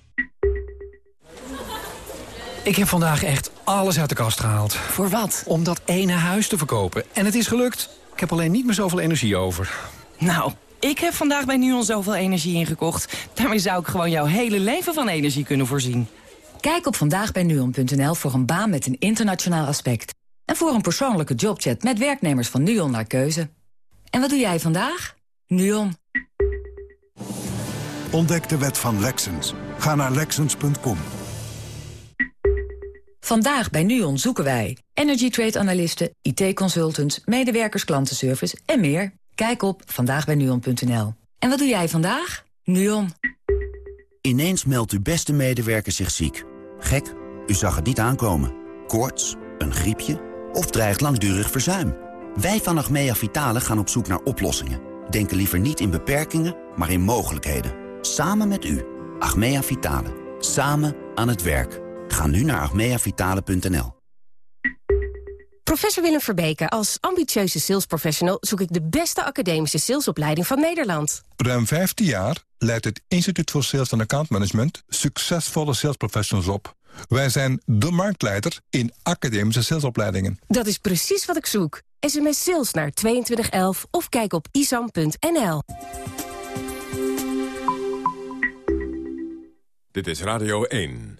Ik heb vandaag echt alles uit de kast gehaald. Voor wat? Om dat ene huis te verkopen. En het is gelukt. Ik heb alleen niet meer zoveel energie over. Nou, ik heb vandaag bij NUON zoveel energie ingekocht. Daarmee zou ik gewoon jouw hele leven van energie kunnen voorzien. Kijk op vandaagbijnuon.nl voor een baan met een internationaal aspect. En voor een persoonlijke jobchat met werknemers van NUON naar keuze. En wat doe jij vandaag? NUON. Ontdek de wet van Lexens. Ga naar Lexens.com. Vandaag bij NUON zoeken wij energy trade analisten, IT-consultants, medewerkers klantenservice en meer. Kijk op vandaagbijnuon.nl. En wat doe jij vandaag? NUON. Ineens meldt uw beste medewerker zich ziek. Gek? U zag het niet aankomen. Koorts, een griepje of dreigt langdurig verzuim. Wij van Achmea Vitale gaan op zoek naar oplossingen. Denken liever niet in beperkingen, maar in mogelijkheden. Samen met u. Achmea Vitale. Samen aan het werk. Ga nu naar achmeavitale.nl. Professor Willem Verbeke, als ambitieuze salesprofessional... zoek ik de beste academische salesopleiding van Nederland. Ruim 15 jaar leidt het Instituut voor Sales en Account Management... succesvolle salesprofessionals op. Wij zijn de marktleider in academische salesopleidingen. Dat is precies wat ik zoek. SMS sales naar 2211 of kijk op isam.nl. Dit is Radio 1.